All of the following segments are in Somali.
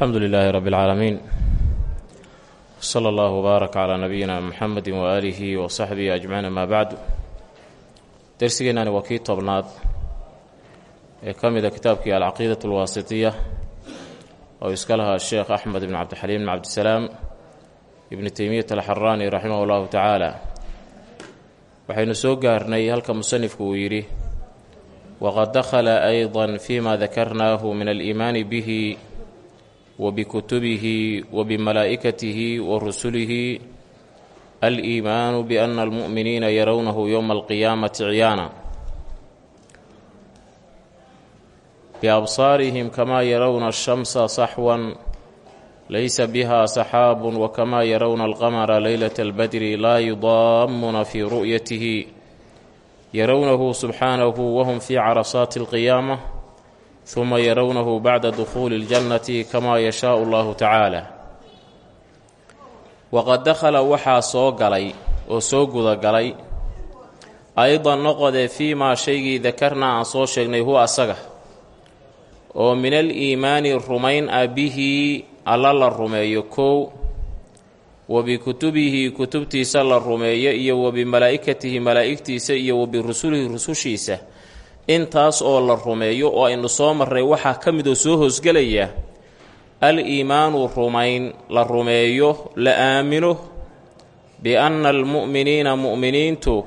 alxamdu lilaahi rabbi اlcaalamiin sala allahu wbaarak calaa nabiyina muxamedi waaalihi wa saxbihi ajmaciin amaa bacdu. Dersigeenani waa kii tobnaad ee ka mida kitaabkii alcaqiidat alwaasitiya oo iska lahaa sheekh axmed ibn cabdixaliim ibn cabdisalaam ibnu teymiyat alxaraani raximah llahu tacaala. Waxaynu soo gaarnay halka musanifku uu yidhi waqad dakhala ayda fima dakarnaahu min aliimaani bihi wbikutubihi wbimalaa'ikatihi warusulihi aliimaanu biana almu'miniina yarawnahu yowma alqiyaamati ciyaana biabsaarihim kamaa yarawna ashamsa saxwan laysa biha saxaabun wakamaa yarawna alqamara leylata albadri laa yudaamuna fii ru'yatihi yarawnahu subxaanahu wahum fii carasaati alqiyaama huma yarawnahu bacda dukhuuli اljannati kamaa yashaau allahu tacaala waqad dakhala waxaa soo galay oo soo gudagalay aydan noqodee fii maa shaygii dakarnaa aan soo sheegnay huwa asaga oo min aliimaani rumayn ah bihi alla la rumeeyo kow wa bikutubihi kutubtiisa la rumeeyo iyo wa malaa'igtiisa iyo wa birusulihi rusushiisa intaas oo la rumeeyo oo aynu soo marray waxaa ka mid oo soo hoosgelaya al-iimaanu rumayn la rumeeyo la aamino bi-anna almu'miniina mu'miniintu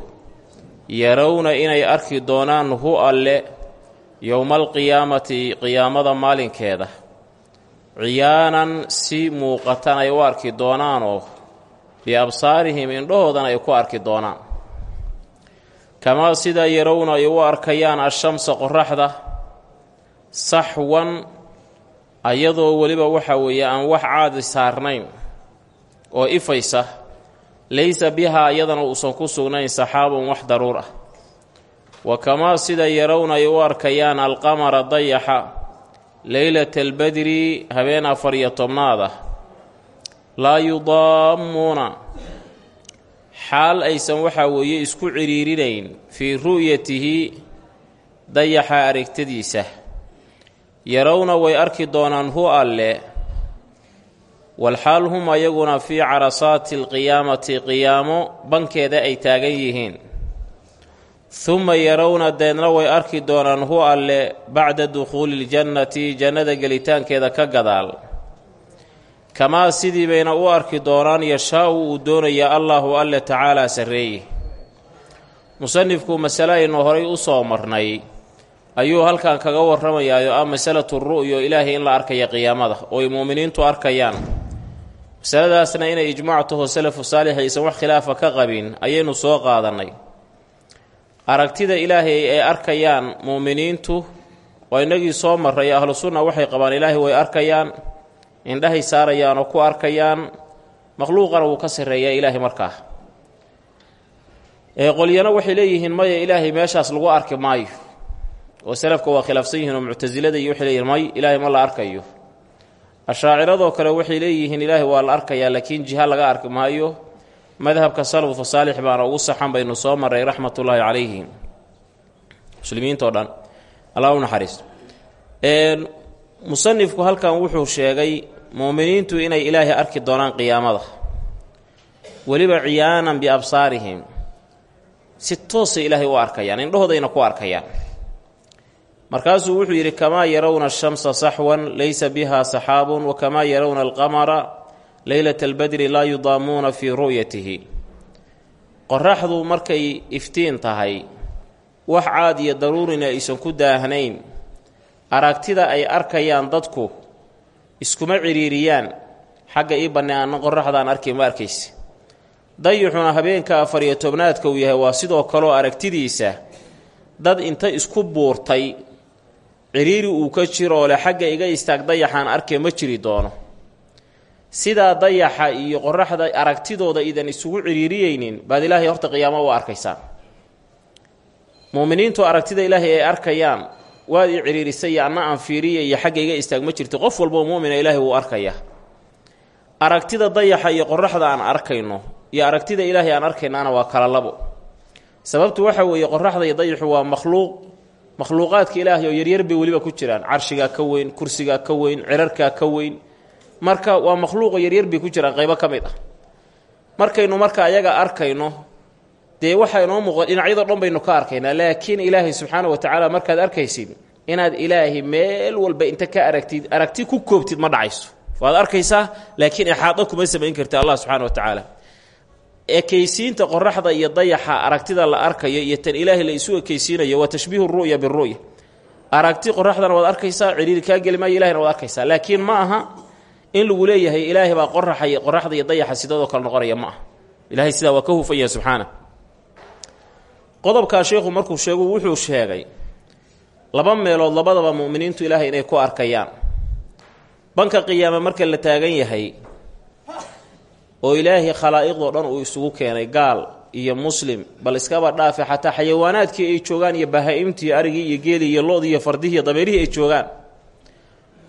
yarawna inay arki doonaan hu alle yowma alqiyaamati qiyaamada maalinkeeda. Ciyaanan si muuqatan ay u arki doonaanoo biabsaarihim indhahoodana ay ku arki doonaan kamaa sida yarowna ay u arkayaan ashamsa qoraxda saxwan ayadoo weliba waxa weeye aan wax caadi saarnayn oo ifaysa laysa bihaa iyadana uusan ku sugnayn saxaabun wax daruur ah. Wa kamaa sida yarowna ay u arkayaan alqamara dayaxa leylata albadri habeen afar iyo tobnaad ah. Laa yudaammuuna xaal aysan waxaa weeye isku cidhiirinayn fii ru'yatihi dayaxa aragtadiisa. Yarowna way arki doonaan hu alle walxaal hum ayaguna fii carasaati alqiyaamati qiyaamo bankeeda ay taagan yihiin. Huma yarowna deedna way arki doonaan hu alle bacda dukhuuli iljannati jannada gelitaankeeda ka gadaal kamaa sidii bayna u arki doonaan yashaa-u uu doonaya allaahu alle tacaalaa sarreeye musanifku masale aynu horay u soo marnay. Ayuu halkan kaga warramayaayo ah masalatu ru'yo ilaahay in la arkaya qiyaamada oo ay mu'miniintu arkayaan. Masaladaasna inay ijmaac salafu saalix aysan wax khilaafa ka qabin ayaynu soo qaadannay. Aragtida ilaahay ay arkayaan mu'miniintu waa inagii soo marray ahlu sunna waxay qabaan ilaahay way arkayaan indhahay saarayaan oo ku arkayaan makhluuqana wuu ka sarreeyaa ilaahay markaa. Qolyana waxay leeyihiin maya ilaahay meeshaas lagu arki maayo. Oo salafka waa khilaafsan yihiin oo muctasilada iyo waxay leeyihiin may ilaahay ma la arkayo. Ashaaciradoo kale waxay leeyihiin ilaahay waa la arkayaa laakiin jiha laga arki maayo. Madhabka salafu saalix baana ugu saxan baynu soo marray raxmatullaahi calayhim muslimiintao dhan allah u naxariisto musanifku halkan wuxuu sheegay muuminiintu inay ilaahay arki doonaan qiyaamada. Weliba ciyaanan biabsaarihim. Si toosay ilaahay u arkayaan indhahoodayna ku arkayaan. Markaasuu wuxuu yidhi kamaa yarawna ashamsa saxwan laysa biha saxaabun wa kamaa yarawna alqamara leylata albadri laa yudaamuuna fii ru'yatihi. Qoraxdu markay iftiin tahay wax caad iyo daruurina aysan ku daahnayn. Aragtida ay arkayaan dadku iskuma cidhiiriyaan xagga ii bannaana qoraxdaan arkay ma arkaysa dayixuna habeenka afar iyo tobnaadka uu yahay waa sidoo kaleo aragtidiisa. Dad inta isku buurtay cidhiiri uu ka jiroo leh xagga iga istaag dayaxaan arkay ma jiri doono. Sidaa dayaxa iyo qoraxda aragtidooda idan isugu cidhiiriyeynin baad ilaahay horta qiyaamo u arkaysaan. Muuminiintu aragtida ilaahay ay arkayaan waad ii cidhiirisay iyo anna aan fiiriya iyo xagga iga istaag ma jirto qof walboo muumina ilaahay wuu arkaya. Aragtida dayaxa iyo qoraxda aan arkayno iyo aragtida ilaahay aan arkaynaana waa kala labo. Sababtu waxa weeye qoraxda iyo dayaxu waa makhluuq. Makhluuqaadka ilaahay oo yaryar bay weliba ku jiraan. Carshigaa ka weyn kursigaa ka weyn cirarkaa ka weyn. Marka waa makhluuqo yaryar bay ku jiraan qaybo ka mid ah. Markaynu marka ayaga arkayno dee waxaa inoo muuqda dhinacyadoo dhan baynu ka arkaynaa laakiin ilaahay subxaana wa tacaala markaad arkaysid inaad ilaahay meel walba inta ka aragtid aragti ku koobtid ma dhacayso. Waad arkaysaa laakiin ixaado kuma samayn karti allah subxaana wa tacaala. Ekaysiinta qoraxda iyo dayaxa aragtida la arkayo iyo tan ilaahay la isu ekaysiinayo waa tashbiihu ru'ya biru'ya aragti qoraxdana waad arkaysaa ciriiri kaa geli maayo waad arkaysaa. Laakiin ma aha in lagu leeyahay ilaahay baa qoraxay qoraxda iyo dayaxa sidadoo kale noqonaya ma aha. Ilahay sidaa waa ka hufan subxaana qodobkaa sheekhu markuu sheegu wuxuu sheegay laba meelood labadaba mu'miniintu ilaahay inay ku arkayaan. Banka qiyaame marka la taagan yahay oo ilaahay khalaa'iqdoo dhan uu isugu keenay gaal iyo muslim bal iskaba dhaafe xataa xayawaanaadkii ay joogaan iyo bahaa-imtii arigii iyo geelii iyo lo-dii iyo fardihii iyo dameerihii ay joogaan.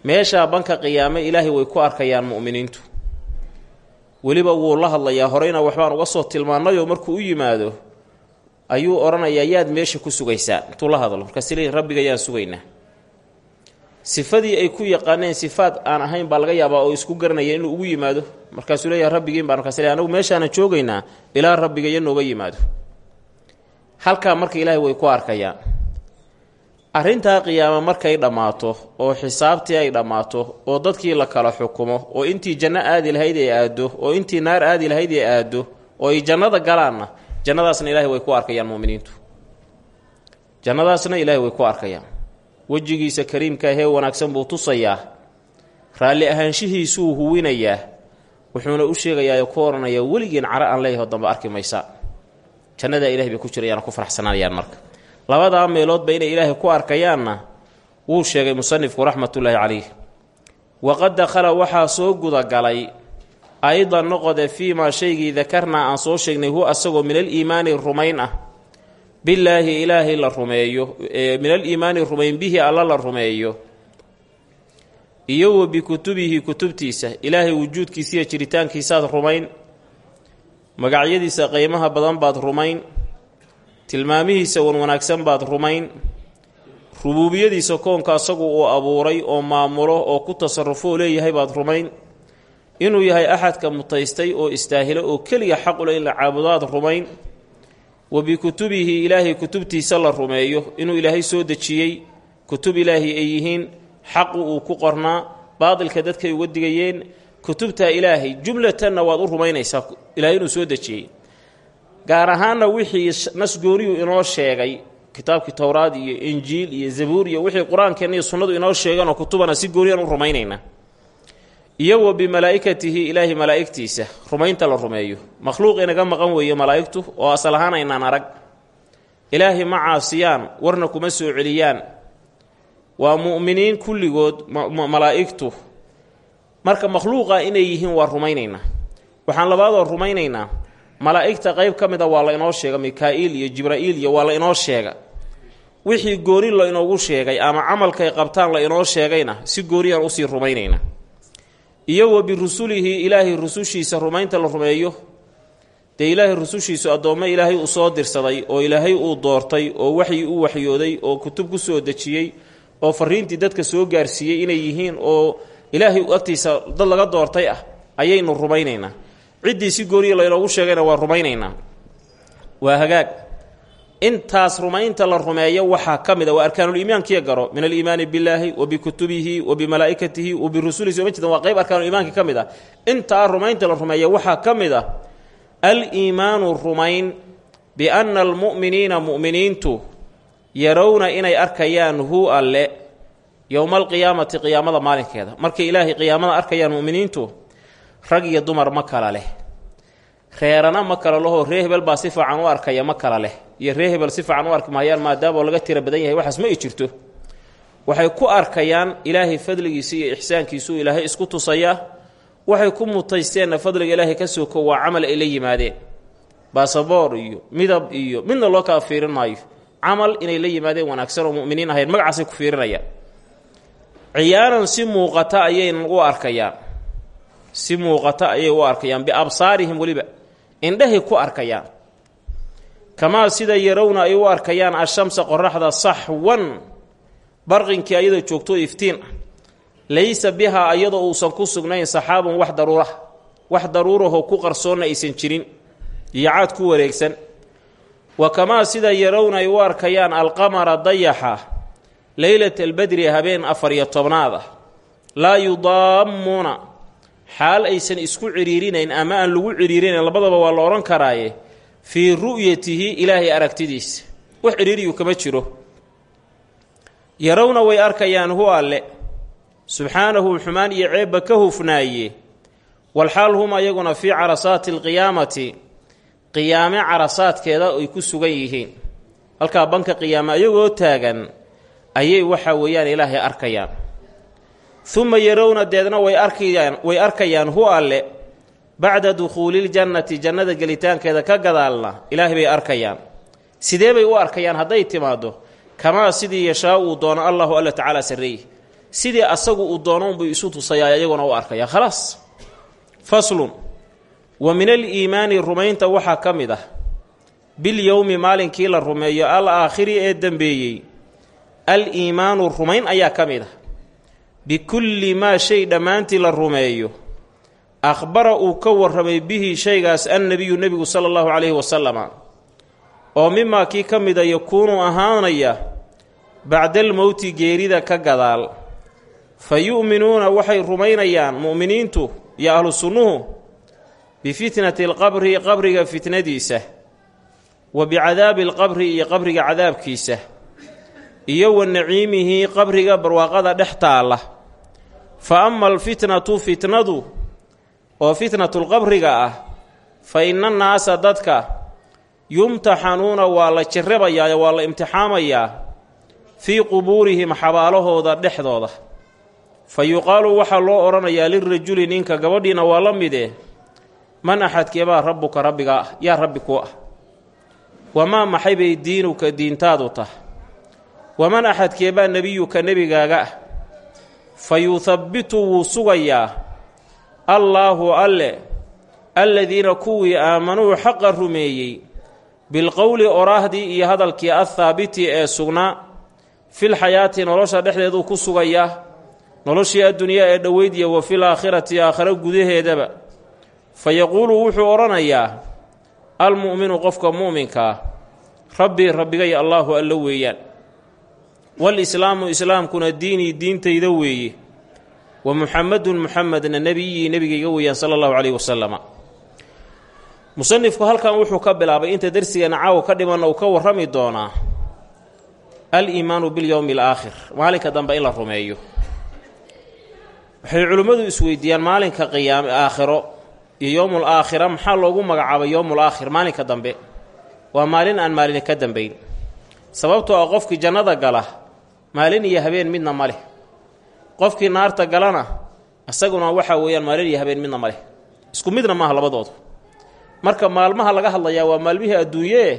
Meeshaa banka qiyaame ilaahay way ku arkayaan mu'miniintu. Weliba wuu la hadlayaa horeyna waxbaan uga soo tilmaannayoo markuu u yimaado ayuu odhanayaa yaad meesha ku sugaysaa. Intuu la hadlo markaas leeyihiin rabbiga yaan sugaynaa. Sifadii ay ku yaqaaneen sifaad aan ahayn baa laga yaabaa oo isku garanaya inuu ugu yimaado. Markaasuu leeyahay rabbigiin baan markaas le anagu meeshaanan joogaynaa ilaa rabbiga iyo nooga yimaado. Halkaa marka ilaahay way ku arkayaan. Arrintaa qiyaamo markay dhammaato oo xisaabtii ay dhammaato oo dadkii la kala xukumo oo intii janno aadi lahayd ay aaddo oo intii naar aadi lahayd ay aaddo oo ay jannada galaanna jannadaasna ilaahay way ku arkayaan mu'miniintu. Jannadaasna ilaahay way ku arkayaan. Wejigiisa kariimka ahee wanaagsan buu tusayaa. Raalli ahaanshihiisuu huwinayaa. Wuxuuna u sheegayaa ku odhanayaa weligiin cara aan leeyaho dambe arki maysa. Jannadaa ilahay bay ku jirayaan ku faraxsanaanayaan marka. Labadaa meeloodba inay ilaahay ku arkayaanna wuu sheegay musanifku raxmatullaahi calayh waqad dakhala waxaa soo gudagalay aydan noqode fii maa shaygii dakarnaa aan soo sheegnay huwa asagoo min aliimaani rumayn ah. Billaahi ilaahay la rumeeyo min aliimaani rumayn bihi alla la rumeeyo. Iyo wa bikutubihi kutubtiisa ilaahay wujuudkiisiiyo jiritaankiisaad rumayn. Magacyadiisa qiimaha badan baad rumayn. Tilmaamihiisa wan wanaagsan baad rumayn. Rubuubiyadiisa koonka asagu uu abuuray oo maamulo oo ku tasarufoo leeyahay baad rumayn inuu yahay axadka mutaystay oo istaahilo oo keliya xaqule in la caabudaad rumayn wa bikutubihi ilaahay kutubtiisa la rumeeyo inuu ilaahay soo dejiyey kutub ilaahi ay yihiin xaqu uu ku qornaa baadilka dadkay uga digayeen kutubtaa ilaahay jumlatanna waad u rumaynaysaa ilaahay inuu soo dejiyey. Gaar ahaanna wixii nasgooniyuu inoo sheegay kitaabkii towraad iyo injiil iyo zabuur iyo wixii qur'aankeenna iyo sunnadu inoo sheegeen oo kutubana si gooniyaan u rumaynaynaa iyo wa bimalaa'ikatihi ilaahi malaa'igtiisa rumaynta la rumeeyo. Makhluuq inaga maqan weeye malaa'igtu oo asal ahaan aynaan arag. Ilaahi ma caasiyaan warna kuma soo celiyaan. Waa mu'miniin kulligood malaa'igtu. Marka makhluuqa inay yihiin waa rumaynaynaa. Waxaan labaadoo rumaynaynaa. Malaa'igta qayb ka mida waa la inoo sheega mikaa'iil iyo jibraa'iil iyo waa la inoo sheega. Wixii gooni la inoogu sheegay ama camalkay qabtaan la inoo sheegayna si gooniyaan u sii rumaynaynaa iyo wa birusulihi ilaahay rusushiisa rumaynta la rumeeyo dee ilaahay rusushiisu addoommo ilaahay uu soo dirsaday oo ilaahay uu doortay oo waxyi u waxyooday oo kutub ku soo dejiyey oo fariintii dadka soo gaarsiiyey inay yihiin oo ilaahay agtiisa dad laga doortay ah ayaynu rumaynaynaa. Ciddii si gooniya laynoogu sheegayna waa rumaynaynaa. Waa hagaag intaas rumaynta la rumeeyo waxaa ka mid a waa arkaanuliimaankiya garo min aliimaani billaahi wa bikutubihi wa bimalaa'ikatihi wa birusulihi soo ma jeedan waa qayb arkaanuliimaanki ka mid ah intaa rumaynta la rumeeya waxaa ka mid ah al-iimaanu rumayn bianna almu'miniina mu'miniintu yarowna inay arkayaan hu alle yowma alqiyaamati qiyaamada maalinkeeda. Markay ilaahay qiyaamada arkayaan mu'miniintu rag iyo dumar ma kala leh reerana ma kala lehoo ree hebel baa si fiican u arkaya ma kala leh. Iyo ree hebel si fiican u arki maayaan maadaamaoo laga tira badan yahay waxaas ma jirto. Waxay ku arkayaan ilaahay fadligiisa iyo ixsaankiisuu ilaahay isku tusayaa waxay ku mutaysteenna fadliga ilaahay ka soko waa camal ay la yimaadeen. Baasaboor iyo midab iyo midna loo kala fiirin maayo camal inay la yimaadeen wanaagsan oo mu'miniin ahayn magacaasay ku fiirinayaan. Ciyaaran si muuqata ayaynan u arkayaan. Si muuqata ayay u arkayaan biabsaarihim weliba indhahay ku arkayaan kamaa sida yarowna ay u arkayaan ashamsa qoraxda saxwan barqinkii ayadoo joogto iftiin. Ah laysa bihaa iyadoo uusan ku sugnayn saxaabun wax daruura wax daruurahoo ku qarsoonna aysan jirin. Iyo caad ku wareegsan. Wa kamaa sida yarowna ay u arkayaan alqamara dayaxa leylata albadri habeen afar iyo tobnaad. Ah laa yudaammuuna xaal aysan isku cidhiirinayn ama aan lagu cidhiirinayn labadaba waa la odhan karaaye fii ru'yatihi ilaahay aragtidiisa. Wax cidhiiriyu kama jiro. Yarowna way arkayaan hu alle. Subxaanahu xumaan iyo ceebba ka hufnaaye. Walxaal hum ayaguna fii carasaati alqiyaamati qiyaame carasaadkeeda ay ku sugan yihiin. Halkaa banka qiyaame ayagoo taagan ayay waxa weeyaan ilaahay arkayaan uma yarowna deedna way arkayaan way arkayaan hu alle bacda dukhuuliljannati jannada gelitaankeeda ka gadaalna ilaahay bay arkayaan sidee bay u arkayaan hadday timaaddo kamaa sidii yashaa uu doono allahu alla tacaala sarreeye sidii asagu uu doono unbuu isu tusayaa ayaguna u arkaya khalaas faslun wa min aliimaani rumaynta waxaa ka mid ah bilyowmi maalinkii la rumeeyo al aakhiri ee dembeeyey al-iimaanu rumayn ayaa ka mid ah bikulli maa shay dhammaantii la rumeeyo akhbara uu ka warramay bihi shaygaas annebiyu nebigu sala allahu calayhi wasalama oo mimaa kii ka mida yakuunu ahaanaya bacdalmowti geerida ka gadaal. Fa yu'minuuna waxay rumaynayaan mu'miniintu iyo ahlu sunnuhu bifitnati alqabri qabriga fitnadiisa wa bicadaabi alqabri iyo qabriga cadaabkiisa iyo wa naciimihi qabriga barwaaqada dhex taalla fa ama alfitnatu fitnadu oo fitnatulqabriga ah fa ina annaasa dadka yumtaxanuuna waa la jirabayaa waa la imtixaamayaa fii qubuurihim xabaalahooda dhexdooda. Fa yuqaalu waxaa loo odhanayaa lirajuli ninka gabadhiina waa la mide man axadkeebaa rabbuka rabbiga ah? Yaa rabbi ku ah. Wamaa maxay diinuka diintaadu tah waman axadkeebaa nebiyuka nebigaaga ah fa yuhabbitu wuu sugayaa. Allaahu alle alladiina kuwii aamanuu xaqa rumeeyey bilqowli oraahdii iyo hadalkii athaabiti ee sugnaa filxayaati nolosha dhexdeeduu ku sugayaa noloshii addunyaa ee dhoweydiya wa fil aakhirati aakhiro gudaheedaba. Fa yaquulu wuxuu odhanayaa almu'minu qofka mu'minkaa rabbii rabbigay allaahu allo weeyaan walislaamu islaamkuna diinii diintayda weeye wa muxamedun muxamedna nebiyii nebigayga weeyaan sala allahu caleyhi wasalama musanifku halkan wuxuu ka bilaabay inta darsigeena caawa ka dhimanna uu ka warrami doonaa. Al-iimaanu bilyowmi alaakhir maalinka dambe in la rumeeyo. Waxay culimmadu isweydiiyaan maalinka qiyaame aakhiro iyo yowmul aakhira. Maxaa loogu magacaabay yowmul aakhir maalinka dambe? Waa maalin aan maalin ka dambayn. Sababtoo ah qofkii jannada gala maalin iyo habeen midna ma leh. Qofkii naarta galana isaguna waxaa weeyaan maalin iyo habeen midna ma leh. Isku midna maaha labadoodu. Marka maalmaha laga hadlayaa waa maalmihii adduunyee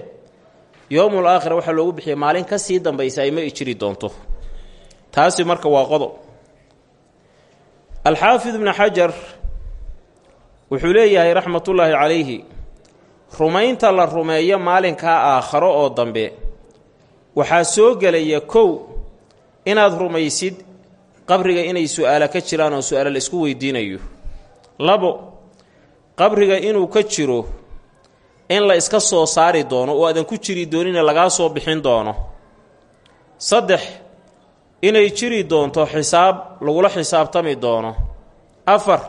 yowmul aakhira waxaa loogu bixiyay maalin ka sii dambaysa ay ma jiri doonto. Taasi marka waa qodob. Alxaafid ibnu xajar wuxuu leeyahay raxmatullaahi calayhi rumaynta la rumeeyo maalinkaa aakharo oo dambe waxaa soo gelaya kow inaad rumaysid qabriga inay su'aalo ka jiraan oo su'aalo la isku weydiinayo. Labo qabriga inuu ka jiro in la iska soo saari doono oo aadan ku jiri doonina lagaa soo bixin doono. Saddex inay jiri doonto xisaab lagula xisaabtami doono. Afar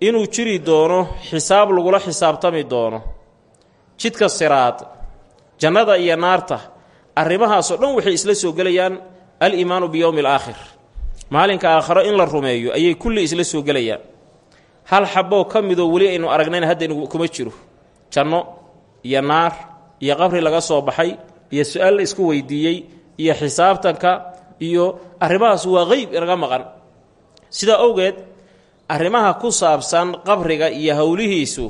inuu jiri doono xisaab lagula xisaabtami doono. Jidka siraad jannada iyo naarta arrimahaasoo dhan waxay isla soo gelayaan al-iimaanu biyowmi alaakhir maalinka aakhiro in la rumeeyo ayay kulli isla soo gelayaan. Hal xaboo ka midoo weli aynu aragnayna haddaynu kuma jiro. Janno iyo naar iyo qabri laga soo baxay iyo su'aal la isku weydiiyey iyo xisaabtanka iyo arrimahaas waa qeyb inaga maqan. Sidaa owgeed arrimaha ku saabsan qabriga iyo howlihiisu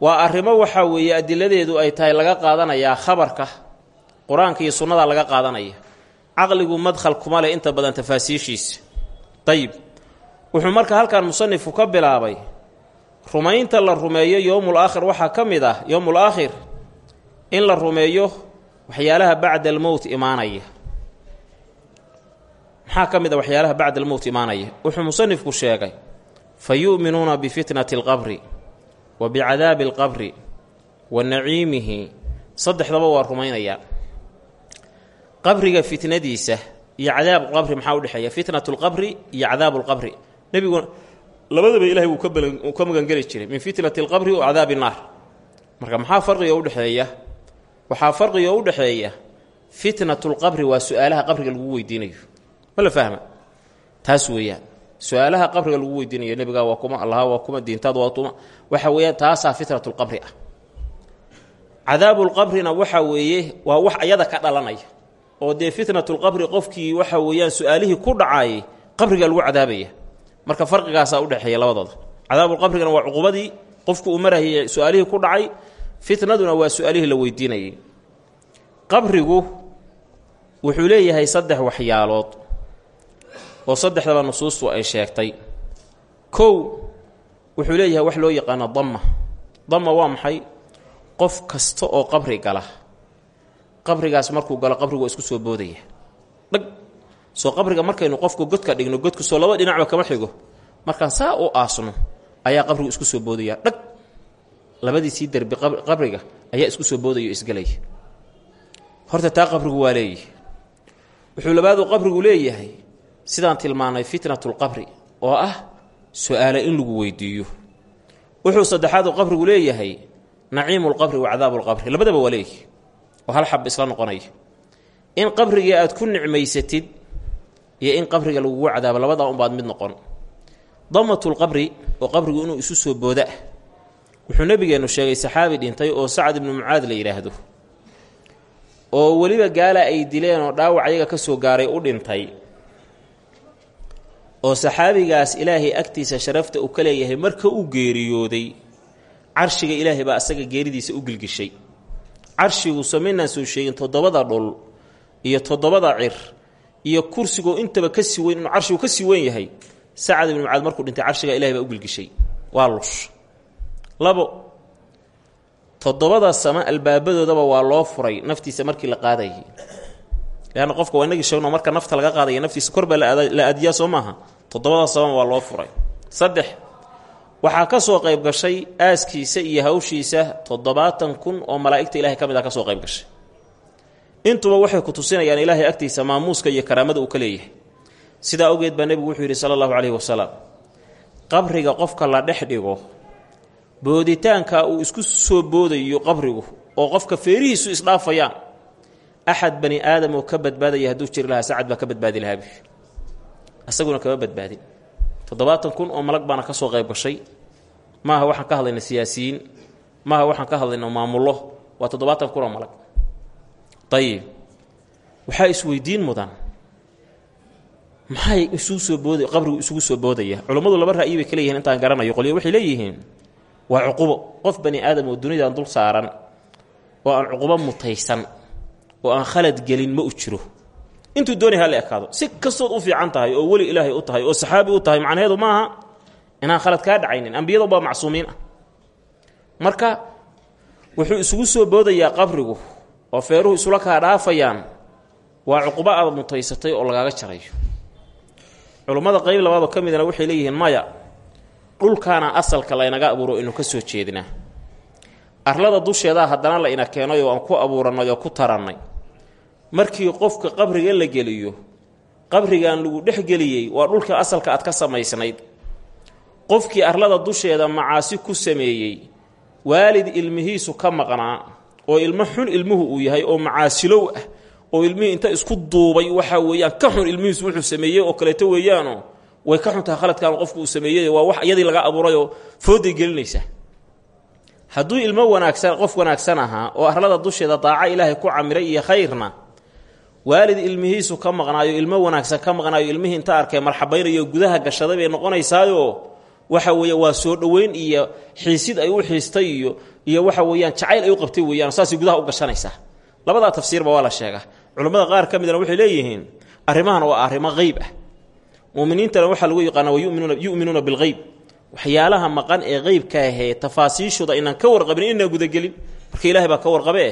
waa arrimo waxaa weeye adiladeedu ay tahay laga qaadanayaa khabarka qur'aanka iyo sunnada laga qaadanaya caqligu madkhal kuma leh inta badan tafaasiishiisa dayib wuxuu marka halkan musanifku ka bilaabay rumaynta la rumeeyo yowmul aakhir waxaa ka mid ah yowmul aakhir in la rumeeyo waxyaalaha bacda almowt imaanaya. Maxaa ka mid a waxyaalaha bacda almowt imaanaya? Wuxuu musanifku sheegay fa yu'minuuna bifitnati alqabri wa bicadaabi alqabri wa naciimihi. Saddexdaba waa rumaynayaa qabriga fitnadiisa iyo cadaabu lqabri maxaa udhexeeya fitnatu lqabri iyo cadaabu lqabri nebigu labadaba ilahay wuu ka magangeli jiray. Min fitnati alqabri wa cadaabi naar. Marka maxaa farqiga udhexeeya waxaa farqiga udhexeeya fitnatu lqabri waa su'aalaha qabriga lagu weydiinayo. Ma la fahma? Taas weeyaan. Su'aalaha qabriga lagu weydiinayo nebigaa waa kuma allaha waa kuma diintaad waa kuma waxa weeyaan taasaa fitnatu lqabri ah. Cadaabulqabrina waxa weeye waa wax ayada ka dhalanaya oo dee fitnatulqabri qofkii waxa weeyaan su'aalihii ku dhacaayay qabriga lagu cadaabaya. Marka farqigaasaa udhexeeya labadooda. Cadaabulqabrigana waa cuqubadii qofku uu marahayay su'aalihii ku dhacay fitnaduna waa su'aalihii la weydiinayay. Qabrigu wuxuu leeyahay saddex waxyaalood oo saddexdaba nusuustu ay sheegtay. Kow wuxuu leeyahay wax loo yaqaano damma. Damma waa maxay? Qof kasta oo qabri gala qabrigaas markuu galo qabrigu isku soo boodaya. Dhag. Soo qabriga markaynu qofka godka dhigno godku soo laba dhinacba kama xigo. Markaan saa u aasno ayaa qabrigu isku soo boodaya. Dhag. Labadiisii derbi qabriga ayaa isku soo boodaya o isgelaya horta taa qabrigu waa leeyahay wuxuu labaadu qabrigu leeyahay sidaan tilmaanay fitnatulqabri oo ah su'aale in lagu weydiiyo. Wuxuu saddexaadu qabrigu leeyahay naciimulqabri wa cadaabuulqabri labadaba waa leeyahay oo hal xab isla noqonaya in qabrigii aad ku nicmaysatid iyo in qabriga lagugu cadaabo labadaa unbaad mid noqon. Damatulqabri oo qabrigu inuu isu soo booda ah wuxuu nabigeennu sheegay saxaabi dhintay oo sacad ibnu mucaad la yidhaahdo oo weliba gaala ay dileen oo dhaawac ayaga ka soo gaaray u dhintay. Oo saxaabigaas ilaahay agtiisa sharafta uu ka leeyahay marka uu geeriyooday carshiga ilaahay baa asaga geeridiisa u gilgishay carshigu samaynaan soo sheegin toddobada dhul iyo toddobada cir iyo kursigoo intaba ka sii weyn inuu carshigu ka sii weyn yahay sacad ibnu mucaad markuu dhintay carshiga ilahay baa u gilgishay. Waa lush. Labo toddobada sama albaabadoodaba waa loo furay naftiisa markii la qaadayay leanna qofka waa inagii sheegno marka nafta laga qaadaya naftiisa kor baa la aadiyaa soo maaha. Toddobada sama waa loo furay. Saddex waxaa ka soo qayb gashay aaskiisa iyo hawshiisa toddobaatan kun oo malaa'igta ilahay ka mid ah ka soo qayb gashay. Intuba waxay ku tusinayaan ilaahay agtiisa maamuuska iyo karaamada uu ka leeyahay. Sidaa baa nebigu wuxuu yidhi sala allahu calayhi wasalaam qabriga qofka la dhex dhigo booditaanka uu isku soo boodayo qabrigu oo qofka feerihiisu isdhaafayaan axad bani aadam oo ka badbaadaya hadduu jiri lahaa sacad baa ka badbaadi lahaabi asaguna kama badbaadin. Toddobaatan kun oo malag baana ka soo qayb gashay maaha waxaan ka hadlayna siyaasiyiin. Maaha waxaan ka hadlayna maamullo waa toddobaatan kun oo malag ayib waxaa isweydiin mudan maxay isugu soo booda qabrigu isugu soo boodaya? Culummadu laba ra'yi bay ka leeyihiin intaan garanayo. Qolyo waxay leeyihiin waa cuqubo. Qof bani aadam oo dunidan dul saaran oo aan cuqubo mutaysan oo aan khalad gelin ma u jiro. Intuu doonay ha ekaado. Si kastood u fiican tahay oo weli ilaahay u tahay oo saxaabi u tahay macnaheedu maaha inaan khalad kaa dhacaynin ambiyada baa macsuumiin ah. Marka wuxuu isugu soo boodayaa qabrigu oo feeruhu isula kaa dhaafayaan waa cuqubo aad mutaysatay oo lagaaga jarayo. Culummada qayb labaadoo ka midana waxay leeyihiin maya dhulkaana asalka laynaga abuuro inu ka soo jeedinaa arlada dusheedaa haddana la ina keenay oo aan ku abuurannay oo ku tarannay. Markii qofka qabriga la geliyo qabrigan lagu dhex geliyey waa dhulka asalka aad ka samaysnayd qofkii arlada dusheeda macaasi ku sameeyey waalid ilmihiisu ka maqnaa oo ilmo xun ilmuhu uu yahay oo macaasilow ah oo ilmihii inta isku duubay waxa weeyaan ka xun ilmihiisu wuxuu sameeyey oo kaleeto weeyaano way ka xuntaha khaladkan qofku uu sameeyey waa wax iyadii laga abuurayoo fooday gelinaysa. Hadduu ilmo wanaagsan qof wanaagsan ahaa oo arlada dusheeda daaco ilaahay ku camiray iyo khayrna waalid ilmihiisu ka maqnaayo ilmo wanaagsan ka maqnaayo ilmihii inta arkay marxabaynayo gudaha gashaday bay noqonaysaayo waxa weeye waa soo dhoweyn iyo xiisid ay u xiistay iyo iyo waxa weeyaan jacayl ay u qabtay weeyaan saasay gudaha u gashanaysaa. Labadaa tafsiirba waa la sheegaa. Culammada qaar ka midna waxay leeyihiin arrimahan waa arrimo qeyb ah. Muminiintana waxaa lagu yaqaana wa yuminuuna yu'minuuna bilgeyb waxyaalaha maqan ee qeybka ahee tafaasiishooda inaan ka warqabin inaan gudagelin marka ilaahay baa ka warqabee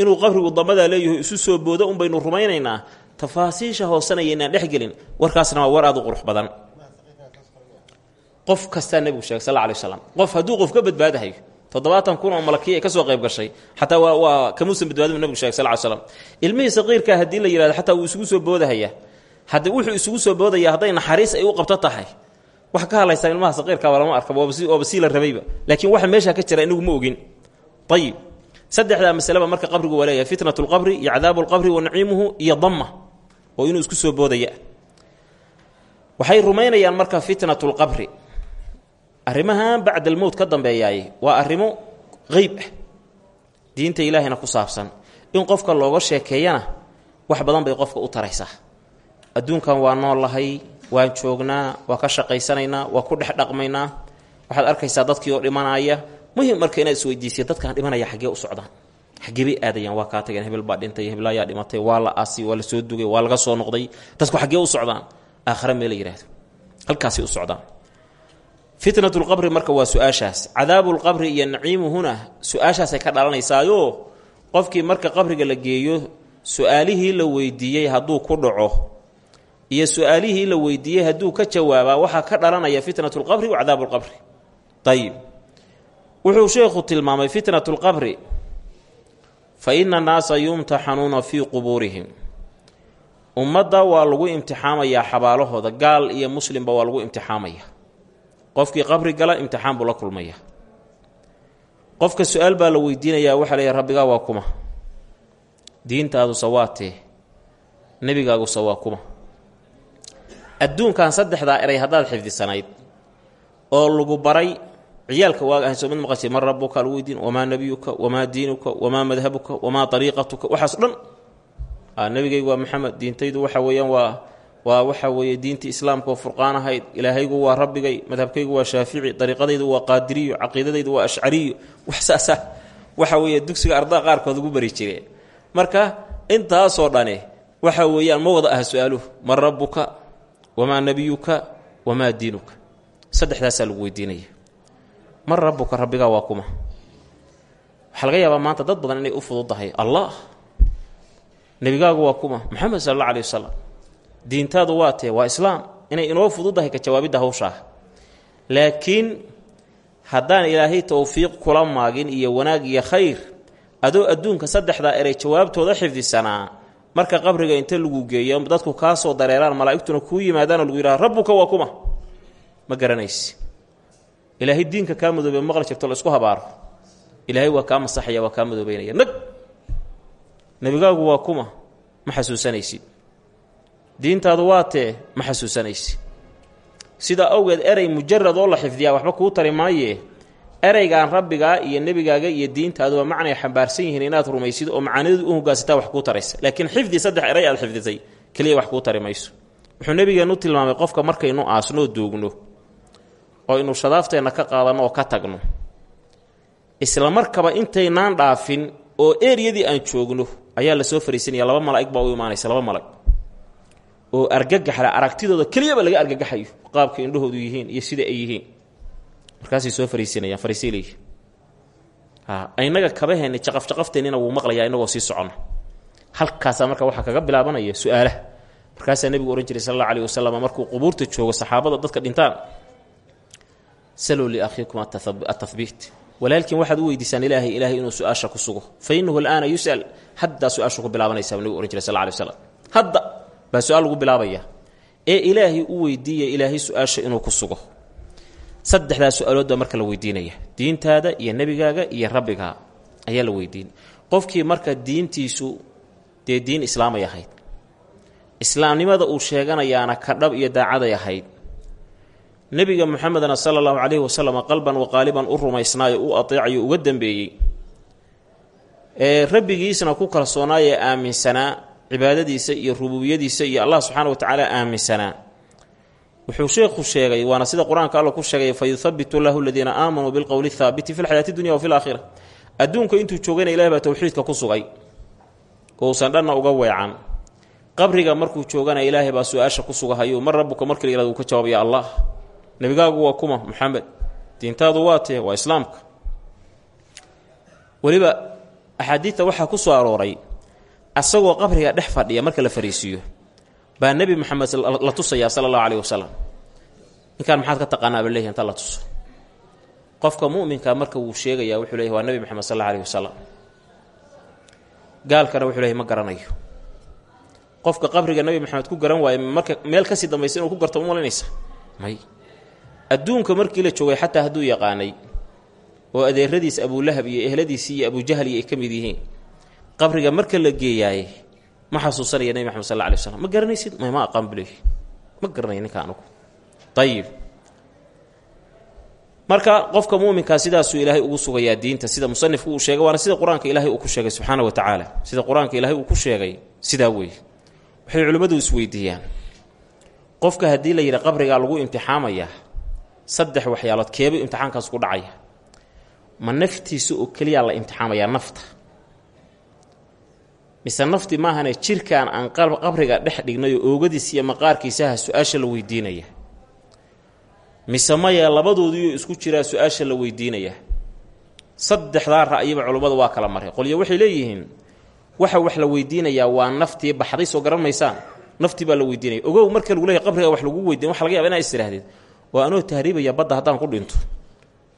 inuu qabrigu damadaa leeyaho isu soo boodo un baynu rumaynaynaa tafaasiisha hoosanaya inaan dhex gelin warkaasna waa war aad u qurux badan qof kastaa nebigu sheegay sal alay waslam qof hadduu qof ka badbaadahayo toddobaatan kun oo malakiya ka soo qayb gashay xataa waa waa kamuusan badbaadin nebigu shegay sal ly slam ilmihii saqiirkaa haddii la yihahdo xataa wuu isugu soo boodahaya. Haddi wuxuu isugu soo boodaya hadday naxariis ay u qabto tahay wax ka hadlaysaa ilmaha saqiirka waa lama arka waaba sii la rabayba laakiin waxa meesha ka jira inagu ma ogin. Ayib saddexdaa masaleba marka qabrigu waa leeyahay fitnat lqabri iyo cadaabu wa naciimuhu iyo damma oo inuu isku soo boodaya. Waxay rumaynayaan marka fitnat lqabri arrimahan bacda almowt ka dambeeyaay waa arrimo qeyb ah. Diinta ilaahayna ku saabsan in qofka looga sheekeeyana wax badan bay qofka u taraysaa adduunkan waa noolahay waan joognaa waa ka shaqaysanaynaa waa ku dhex dhaqmaynaa. Waxaad arkaysaa dadkii oo dhimanaya. Muhim marka inaad isweydiisiya dadkaan dhimanaya xaggee u socdaan. Xaggee aadayaan waa kaa tageen hebel baa dhintay heblaayaa dhimatay waa la aasi waa la soo dugay waa laga soo noqday. Dadku xaggee u socdaan aakhare mee yidhaahdo halkaasay u socdaan fitnat lqabri marka waa su'aashaas. Cadaabu lqabri iyo naciimuhuna su'aashaasay ka dhalanaysaayo qofkii marka qabriga la geeyo su'aalihii la weydiiyey hadduu ku dhaco iyo su'aalihii la weydiiyey hadduu ka jawaabaa waxaa ka dhalanaya fitnat lqabri wa cadaabu lqabri ayib wuxuu sheekhu tilmaamay fitnat lqabri fa ina annaasa yumtaxanuuna fii qubuurihim. Ummadda waa lagu imtixaamayaa xabaalahooda gaal iyo muslimba waa lagu imtixaamaya qofkii qabri gala imtixaan buu la kulmaya. Qofka su'aal baa la weydiinayaa waxaa leeyahy rabbigaa waa kuma. Diintaadusa waa tee nebigaagusa waa kuma. Adduunkan saddexdaa eray haddaad xifdisanayd oo lagu baray ciyaalka waaga ahayn soo mid maqashay man rabuka lagu weydiin wamaa nebiyuka wamaa diinuka wamaa madhabuka wamaa ariiqatuka waxaas dhan nebigaygu waa maxamed diintaydu waxa weeyaan waa waa waxa weeye diintii islaamka oo furqaan ahayd. Ilaahaygu waa rabbigay madhabkaygu waa shaafici dariiqadaydu waa qaadiriyo caqiidadaydu waa ashcariyo wax saasa waxa weeye dugsiga ardaa qaarkood ugu bari jireen marka intaasoo dhane waxa weeyaan ma wada ah su'aaluhu man rabbuka? Wamaa nebiyuka wamaa diinuka? Saddexdaasaa lagu weydiinaya. Man rabbuka? Rabbigaa waa kuma. Waxaa laga yaabaa maanta dad badan inay u fududahay allah nebigaagu waa kuma. Maxamed sal alla alih wasalam diintaadu waa tee waa islaam. Inay inoo fududahay ka jawaabidda hawshaa laakiin haddaan ilaahay towfiiq kula maagin iyo wanaag iyo khayr adoo adduunka saddexdaa eray jawaabtooda xifdisanaa marka qabriga inta lagu geeyo dadku kaa soo dareeraan malaa'igtuna kuu yimaadaanoo lagu yidhaha rabbuka waa kuma. Ma garanaysi. Ilaahay diinka kaa madoobe maqli jirto la isku habaaro. Ilaahay waa kaa masaxaya waa kaa madoobeynaya nag nebigaagu waa kuma. Ma xasuusanaysid diintaadu waa tee ma xasuusanaysid sidaa awgeed erey mujarad oo la xifdiyaa waxba kuu tari maayee ereygaan rabbigaa iyo nebigaaga iyo diintaaduba macnay xambaarsan yihiin inaad rumaysid oo macaanidu u hogaansataa wax kuu taraysa. Laakiin xifdi saddex eray aad xifdisay keliya wax kuu tari wuxuu nebigeennu tilmaamay qofka markaynu aasnoo doogno oo aynu shadaafteenna ka qaadanno oo ka tagno. Isla markaba intaynaan dhaafin oo eryadii aan joogno ayaa la soo fariisanaya laba malaa'ig baa u imaanaysa laba malag oo argagaxla aragtidooda keliyaba laga argagaxayo qaabka indhahoodu yihiin iyo sida ay yihiin. Markaasay soo fariisinayaan fariisiilay inaga kabaheenni jaqafjaqafteennina wuu maqlayaa inagoo sii soconna halkaasaa marka waxaa kaga bilaabanaya su'aalaha markaasaa nebigu ohan jiray sal alla markuu qubuurta joogo saxaabada dadka dhintaan salow liakhiikum atahbiit walaalkiin waxaad u weydiisaan ilaahay ilaahay inuu su'aasha ku sugo. Fa innahu alaana yus'al haddaa su'aashu ku bilaabanaysaa buu nebigu ohan jiray hadda baa su'aal lagu bilaabaya. Ee ilaahay u weydiiya ilaahay su'aasha inuu ku sugo. Saddexdaa su'aalood baa marka la weydiinaya. Diintaada iyo nebigaaga iyo rabbigaa ayaa la weydiin. Qofkii marka diintiisu dee diin islaamay ahayd. Islaamnimada uu sheeganayaana ka dhab iyo daacaday ahayd. Nebiga muxamedna sala allahu calayhi wasalam qalban wa qaaliban u rumaysnaayo u ateecayo uga dambeeyey. Ee rabbigiisna ku kalsoonaayee aaminsanaa cibaadadiisa iyo rububiyadiisa iyo allah subxaana wa tacaala aaminsanaa wuxuu sheekhu sheegay waana sida qur'aanka alla ku sheegay fa yuhabitu lahu aladiina aamanuu bilqowli thaabiti fi lxayaati dunya wa fi laakhira adduunka intuu joogayna ilahi baa towxiidka ku sugay. Ousan dhanna uga weecan qabriga markuu joogana ilaahay baa su'aasha ku sugahayo mar rabbuka markii la uu ka jawaabaya allah. Nebigaagu waa kuma muxamed diintaadu waa tee waa islaamka. Weliba axaadiidta waxaa ku soo arooray asagoo qabriga dhex fadhiya marka la fariisiiyo baa nebi moxamed la tusayaa sala allahu caleyhi wasalam ninkaan maxaad ka taqaanaa ba leeyahy inta la tuso. Qofka mu'minka marka wuu sheegayaa wuxuu leeyahy waa nebi moxamed sal alla aleyhi wasalam gaalkana wuxuu leeyahy ma garanayo. Qofka qabriga nebi moxamed ku garan waaye marka meel ka sii dambaysa inuu ku garto ma may. Adduunka markii la joogay xataa hadduu yaqaanay oo adeeradiis abulahab iyo ehladiisii iyo abujahli ay ka mid yihiin qabriga marka la geeyaaye ma xasuusanaya nebi maxamed sal lla alay waslam ma garanaysid may ma aqaan bule ma garanaya ninka anugu. Ayib marka qofka muminkaa sidaasuu ilaahay ugu sugayaa diinta sida musanifku uu sheegay waana sida qur'aanka ilaahay uu ku sheegay subxaana wa tacaala sida qur'aanka ilaahay uu ku sheegay sidaa weeye. Waxay culimmadu isweydiiyaan. Qofka haddii la yidhi qabrigaa lagu imtixaamayaa saddex waxyaalood keeba imtixaankaas ku dhacaya. Ma naftiisa oo keliyaa la imtixaamayaa nafta mise nafti maahane jirkaan aan qabriga dhex dhignayo oogadiis iyo maqaarkiisaha la weydiinaya. Mise maya labadoodiioo isku jiraa su'aasha la weydiinaya. Saddexdaa ra'yiba culummadu waa kala maray qolyo waxay leeyihiin waxa wax la weydiinayaa waa naftii baxday soo garan maysaan. Baa la weydiinaya. Ogow marka lagu leeyahy qabriga wax lagu weydiin waxa laga yaba inaa is waa anoo tahriibaya badda haddaan ku dhinto.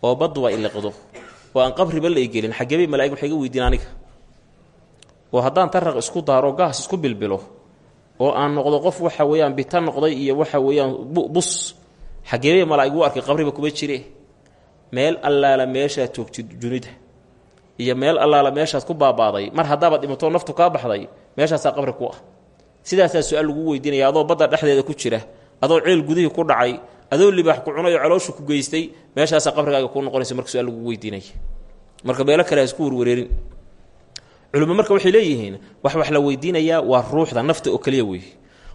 Oo badduba iliqdo. Oo aan qabriba la igelin xagebay malaa'ig waxay ga weydiin aniga oo haddaan taraq isku daaro gaas isku bilbilo oo aan noqdo qof waxa weeyaan bita noqday iyo waxa weeyaan bus xageebay malaa'ig u arkay qabriba kuma jire. Meel allaala meeshaad joogtid junida iyo meel allaala meeshaad ku baabaaday mar haddaabaad dhimatoo naftu kaa baxday meeshaasaa qabri ku ah. Sidaasaa su'aal lagu weydiinaya adoo badda dhexdeeda ku jira adoo ceel gudihii ku dhacay adoo libaax ku cunay oo calooshu ku geystay meeshaasaa qabrigaaga kuu noqonaysa marka su'aal lagu weydiinaya. Marka meelo kale isku warwareerin culimo marka waxay leeyihiin wax wax la weydiinayaa waa ruuxda nafta oo keliya weeye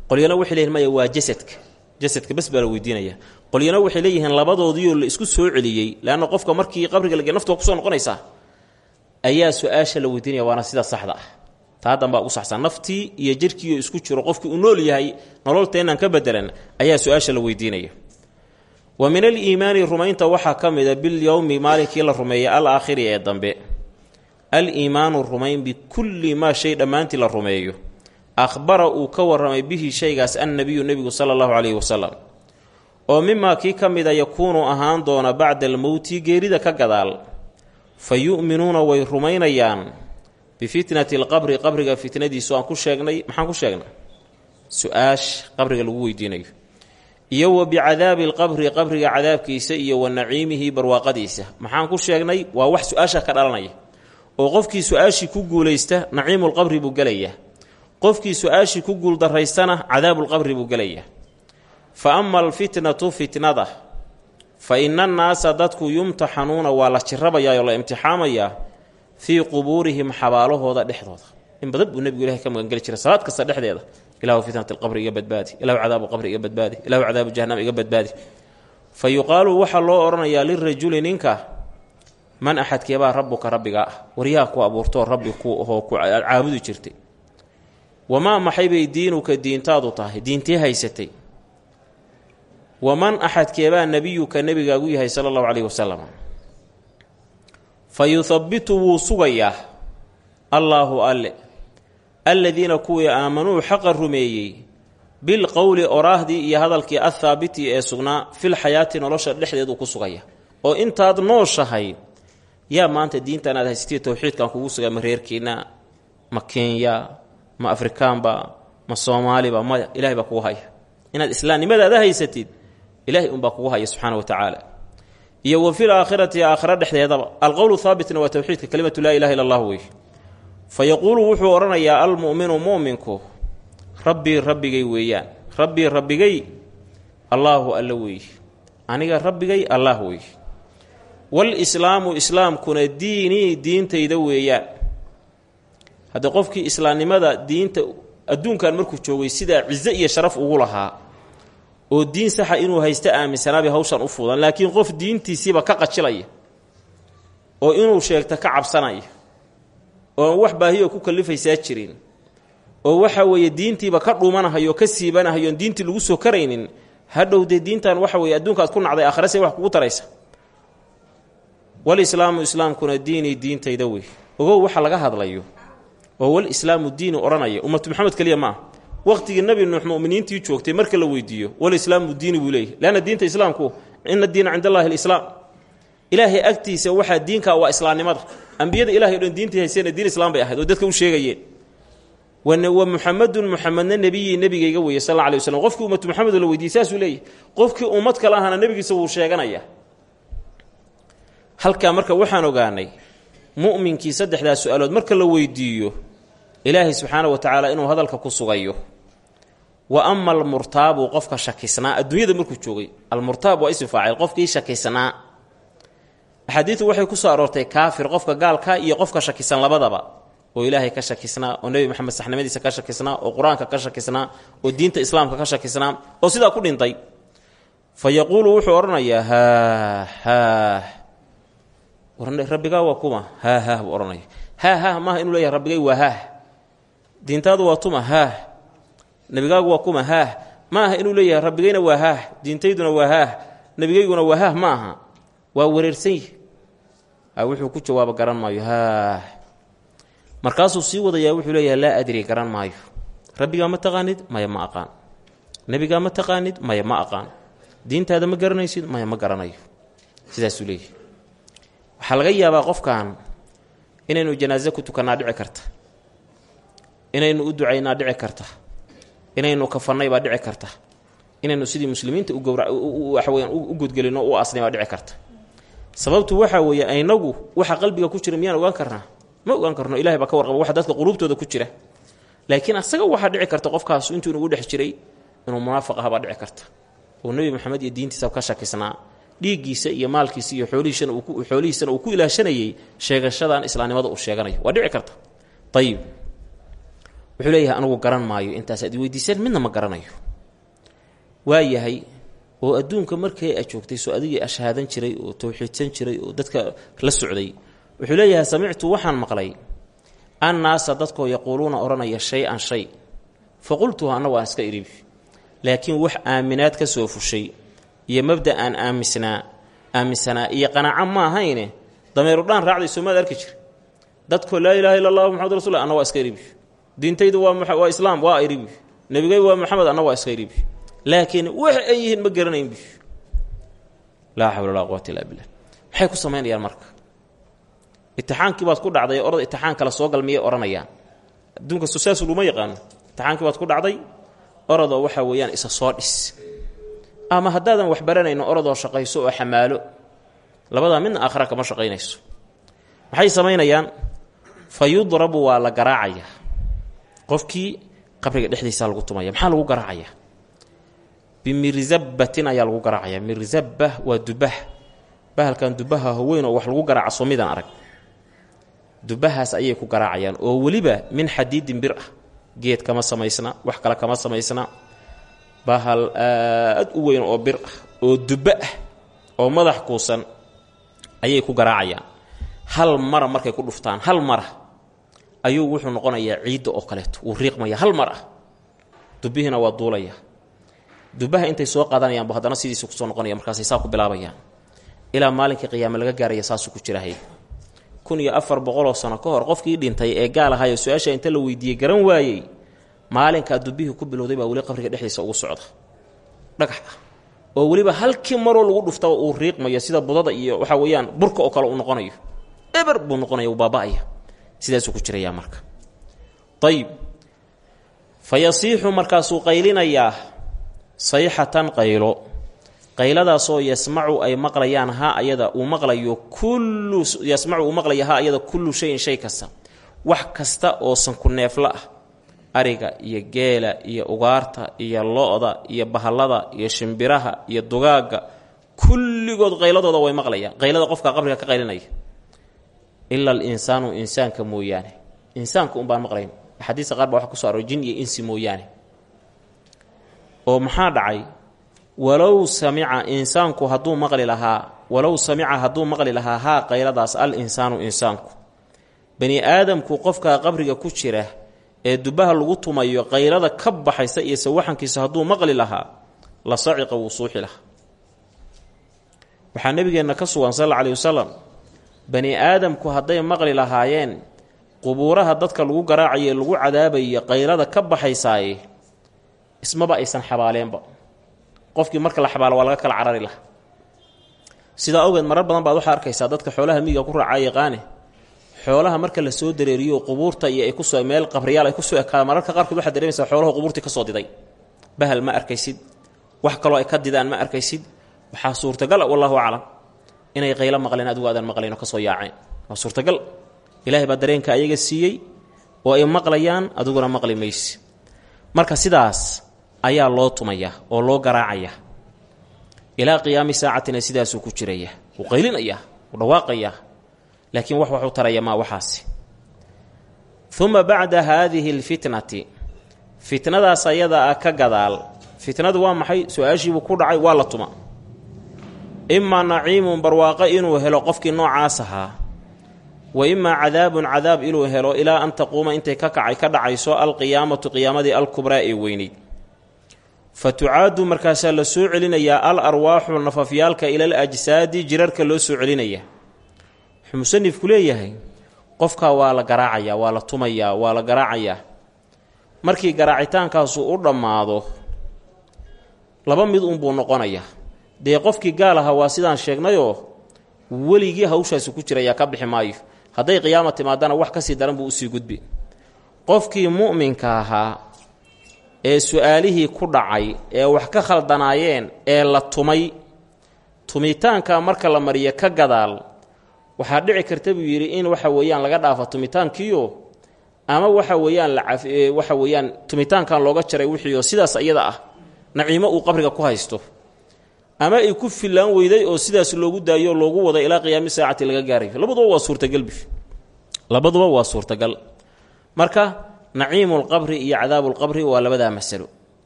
qolyana waxay leeyihiin maya waa jasadka. Jasadka bas baa la weydiinaya. Qolyana waxay leeyihiin labadoodiioo la isku soo celiyey leanna qofka markii qabriga lage naftu waa ku soo noqonaysaa? Ayaa su'aasha la weydiinaya waana sida saxda ah. Taa dambaa ugu saxsan naftii iyo jirkiioo isku jiro qofkii uu nool yahay nololteennan ka bedelan ayaa su'aasha la weydiinaya. Wa min aliimaani rumaynta waxaa ka mida bilyowmi maalinkii la rumeeyay al aakhiri ee dambe al-iimaanu rumayn bikulli maa shay dhammaantii la rumeeyo. Akhbara uu ka warramay bihi shaygaas annabiyu nebigu sala allahu calayhi wasalam oo mimaa kii ka mida yakuunu ahaan doona bacda almowti geerida ka gadaal. Fa yu'minuuna way rumaynayaan bifitnati alqabri qabriga fitnadiisu aan ku sheegnay maxaan ku sheegnay? Su'aash qabriga lagu weydiinayo. Iyo wa bicadaabi alqabri qabriga cadaabkiisa iyo wa naciimihi barwaaqadiisa. Maxaan ku sheegnay? Waa wax su'aasha ka dhalanaya oo qofkii su'aashii ku guulaysta naciimulqabri buu gelayaa. Qofkii su'aashii ku guuldaraystana cadaabulqabri buu gelayaa. Fa ama alfitnatu fitnada. Fa ina annaasa dadku yumtaxanuuna waa la jirabayaa oo la imtixaamayaa fii qubuurihim xabaalahooda dhexdooda. In badan buu nebigu ilahay ka magangeli jiray salaad kasta dhexdeeda. Ilahu fitnat alqabri iga badbaadi. Ilahu cadaabu qabri iga badbaadi. Ilahu cadaabu jahanam iga badbaadi. Fa yuqaalu waxaa loo odhanayaa lirajuli ninka man axadkeebaa rabbuka rabbigaa ah waryaha ku abuurtoo rabbi ku ahoo caabudi jirtay. Wamaa maxaybay diinuka diintaadu tahay? Diintee haysatay. Waman axadkeebaa nebiyuka nebigaagu yahay sala allahu caleyhi wasalam fa yuhabitu wuu sugayaa allaahu alle. Alladiina kuwii aamanuu xaqa rumeeyey bilqowli oraahdii iyo hadalkii athaabiti ee sugnaa filxayaati nolosha dhexdeeduu ku sugaya. Oo intaad nooshahay yaa maanta diintan aad haysatid towxiidkan kugu sugaa ma reerkiina ma kenya ma afrikaanba ma soomaaliba maya ilahay baa kugu haya. Inaad islaamnimadaada haysatid ilahay unbaa kugu haya subxaana wa tacaala. Iyo wa fil aakhirati aakhira dhexdeedaba alqowlu haabitna waa towxiidka kelimatu laa ilaha illa allah wey. Fa wuxuu odhanayaa almu'minu mu'minku rabbii rabbigay weeyaan rabbii rabbigay allaahu alla weeye aniga rabbigay allaah weeye walislaamu islaamkuna diinii diintayda weeyaan. Haddii qofkii islaamnimada diinta adduunkan markuu joogay sidaa cize iyo sharaf ugu lahaa oo diin saxa inuu haysta aaminsanaabay hawshan u fuudan laakiin qof diintiisiiba ka qajilaya oo inuu sheegta ka cabsanaya oo wax baahiyo ku kallifaysaa jirin oo waxa weeye diintiiba ka dhuumanahayo ka siibanahayo oon diintii lagu soo karaynin hadhow dee diintan waxa weeye adduunkaad ku nacday aakhirase wax kugu taraysa walislaamu islaamkuna diinii diintayda wey. Ogow waxa laga hadlayo oo wal islaamu diini odhanaya ummatu maxamed keliya ma ah waqtigii nebi nuux mu'miniintii joogtay marka la weydiiyo wal islaamu diini buu leeyahy diinta islaamku ina diina cind allahi alislaam. Ilaahay agtiisa waxaa diinkaa waa islaamnimada ambiyada ilahay o dhan diintii diin islaam bay ahayd oo dadka u sheegayeen. Wa muxamedun muxamedna nebiyii nebigayga weeye sal alla alay qofkii ummatu maxamedo la weydiiyey saasuu qofkii ummad kale ahana nebigiisa wuu sheeganayaa halkaa marka waxaan ogaanay mu'minkii saddexdaa su'aalood marka la weydiiyo ilaahay subxaana wa tacaala inuu hadalka ku sugayo wa ama almurtaabu qofka shakisnaa adduunyada markuu joogay almurtaab waa isim faacil qofkii shakisnaa. Axaadiidu waxay ku soo aroortay kaafir qofka gaalka iyo qofka shakisan labadaba oo ilaahay ka shakisnaa oo nebi maxamed saxnimadiisa ka shakisnaa oo qur'aanka ka shakisnaa oo diinta islaamka ka shakisnaa oo sidaa ku dhintay. Fa wuxuu odhanayaa haah haah rabbigaa waa kuma. Haah haah buu odhanaya haah haah maaha inuu leeyahay rabbigay waa haah diintaadu waa tuma haah nebigaagu waa kuma haah ma aha inuu leeyahay rabbigayna waa haah diintayduna waa haah nebigayguna waa haah ma aha. Waa wareersan yihi wuxuu ku jawaabo garan maayo haah markaasuu sii wadayaa wuxuu leeyahay laa adri garan maayo. Rabbigaa ma taqaanid maya ma aqaan. Nebigaa ma taqaanid maya ma aqaan. Diintaada ma garanaysid maya ma garanayo. Sidaasuu leeyahay waxaa laga yaabaa qofkan inaynu janaaso ku tukannaa dhici karta. Inaynu u ducaynaa dhici karta. Inaynu kafannay baa dhici karta. Inaynu sidii muslimiinta u gowra waxaweyaan u gudgelinno u asnay baa dhici karta. Sababtu waxaa weeye inagu waxa qalbiga ku jira miyaan ogaan karnaa? Ma ogaan karno ilahay baa ka warqaba waxa dadka quluubtooda ku jira. Laakiin asaga waxaa dhici karta qofkaas intuu inugu dhex jiray inuu munaafiq aha baa dhici karta. Oo nebi maxamed iyo diintiisa ka shakisnaa dhiiggiisa iyo maalkiisa iyo xoolihiisana uu ku ilaashanayey sheegashadan islaamnimada uu sheeganayo waa dhici karta. Ayib wuxuu leeyahay anugu garan maayo intaasaad i weydiiseen midna ma garanayo. Waa yahay oo adduunka markay a joogtay soo adigii ashhaadan jiray oo towxiidsan jiray oo dadka la socday. Wuxuu leeyahay samictu waxaan maqlay annaasa dadkoo yaquuluuna odhanaya shay-an shay. Fa qultuhu anna waan iska iribi. Laakiin wax aaminaad ka soo fushay iyo mabda aan aamisnaa aaminsanaa iyo qanaaco ma ahayne dameeru dhaan raacday soomaad arki jira dadkoo laa ilaaha illa allahu maxamad rasul anna waa iska diintaydu waa islaam waa iribi nebigay waa maxamed anna waa iska laakiin wax ay yihiin ma garanaynbi laa xawla walaa quwata illa billah. Maxay ku samaynayaan marka? Itixaankii baad ku dhacday orada itixaan kale soo gal miyay odhanayaan adduunka sosaasu luma yaqaano. Itixaankii baad ku dhacday orodoo waxa weeyaan isa soo dhis ama haddaadan wax baranayno orodoo shaqayso oo xamaalo labadaa midna aakhira kama shaqaynayso. Maxay samaynayaan? Fa yudrabu waa la garaacayaa qofkii qabriga dhexdiisaa lagu tumaya maxaa lagu garaacayaa bimirzabatin ayaa lagu garaacaya. Mirzaba waa dubah. Bahalkan dubaha haweyn oo wax lagu garaaca soomidaan arag. Dubahaas ayay ku garaacayaan oo weliba min xadiidin bir ah. Geed kama samaysna wax kale kama samaysna bahal aad u weyn oo bir ah oo duba ah oo madax kuusan ayay ku garaacayaan. Hal mara markay ku dhuftaan hal mara ayuu wuxuu noqonayaa ciidda oo kaleeto. Wuu riiqmaya hal mar dubihiina waa duulaya. Dubaha intay soo qaadanayaan bu haddana sidiisa ku soo noqonaya markaasay saa ku bilaabayaan. Ilaa maalinkii qiyaame laga gaaraya saasuu ku jirahay. Kun iyo afar boqoloo sano ka hor qofkii dhintay ee gaal ahayo su'aasha inta la weydiiyey garan waayey maalinkaa dubihii ku bilowday baa weli qabriga dhexdiisa ugu socda. Dhagax ah. Oo weliba halkii maroo lagu dhuftaba uu riiqmayo sida budada iyo waxaa weeyaan burka oo kale uu noqonayo. Eber buu noqonaya uu baaba'aya ku jirayaa marka. Ayib fa yasiixu markaasuu qaylinayaa sayxatan qaylo. Qayladaasoo yasmacu ay maqlayaan ha ayada uu maqlayo kullu yasmacu uu maqlaya ha ayada kullu shayin shay kasta. Wax kasta oo sanku neefla ah ariga iyo geela iyo ugaarta iyo lo-da iyo bahallada iyo shimbiraha iyo dugaagga kulligood qayladooda way maqlayaan. Qaylada qofka qabriga ka qaylinaya. Ila alinsaanu insaanka mooyaane. Insaanka un baan maqlayn. Axaadiista qaar baa waxa kuso aroor jin iyo insi mooyaane. Oo maxaa dhacay? Walow samica insaanku hadduu maqli lahaa walow samica hadduu maqli lahaa haa qayladaas al insaanu insaanku. Bani aadamku qofkaa qabriga ku jira ee dubaha lagu tumayo qaylada ka baxaysa iyo sawaxankiisa hadduu maqli lahaa la saciqa wuu suuxi lahaa. Waxaa nabigeenna ka sugan sal alla aley wasalam bani aadamku hadday maqli lahaayeen qubuuraha dadka lagu garaacaye lagu cadaabayo qaylada ka baxaysaaye ismaba aysan xabaaleenba. Qofkii marka la xabaalo waa laga kala carari laha sidaa awgeed marar badan baad waxaa arkaysaa dadka xoolaha miyiga ku raacaa yaqaane xoolaha marka la soo dareeriyo qubuurta iyo ay ku soo meel qabriyaal ay ku soo ekaada mararka qaarkood waxaad dareemaysaa xoolaha qubuurtii ka soo diday. Bahal ma arkaysid. Wax kaloo ay ka didaan ma arkaysid. Waxaa suurtagal wallahu aclam inay qaylo maqleen adigu aadan maqlayn oo ka soo yaaceen. Waa suurtagal. Ilaahay baa dareenka ayaga siiyey oo ay maqlayaan adiguna maqli marka sidaas ayaa loo tumayaa oo loo garaacayaa ilaa qiyaami saacatina sidaasuu ku jiraya. Wuu qaylinayaa wuu dhawaaqayaa laakiin wax waxu taraya maa waxaasi. Uma bacda haadihi alfitnati fitnadaas ayada ah ka gadaal fitnadu waa maxay? Su'aashiibuu ku dhacay waa la tuma. Imaa naciimun barwaaqo inuu helo qofkii noocaas ahaa wa imaa cadaabun cadaab inuu helo ilaa an taquuma intay ka kacay ka dhacayso alqiyaamatu qiyaamadii alkubraa ee weyneyd. Fa tucaadu markaasaa la soo celinayaa al arwaaxu nafafyaalka ilal ajsaadi jirarka loo soo celinaya wuxuu musanifku leeyahay qofkaa waa la garaacayaa waa la tumayaa waa la garaacayaa markii garaacitaankaasu u dhammaado laba mid unbuu noqonayaa dee qofkii gaal ahaa waa sidaan sheegnayoo weligii hawshaasi ku jirayaa ka bixi maayo. Hadday qiyaama timaadana wax ka sii daran buu u sii gudbi. Qofkii mu'minka ahaa ee su'aalihii ku dhacay ee wax ka khaldanaayeen ee la tumay tumitaanka marka la mariyo ka gadaal waxaa dhici karta buu yidhi in waxa weeyaan laga dhaafo tumitaankiio ama waxa weeyaan waxa weeyaan tumitaankan looga jaray wixiioo sidaas iyada ah naciimo uu qabriga ku haysto. Ama ay ku filaan weyday oo sidaas loogu daayo loogu wada ilaa qiyaami saacati laga gaarayo labaduba waa suurtagalbi labaduba waa suurtagal. Marka naciimulqabri iyo cadaabulqabri waa labadaa masalo.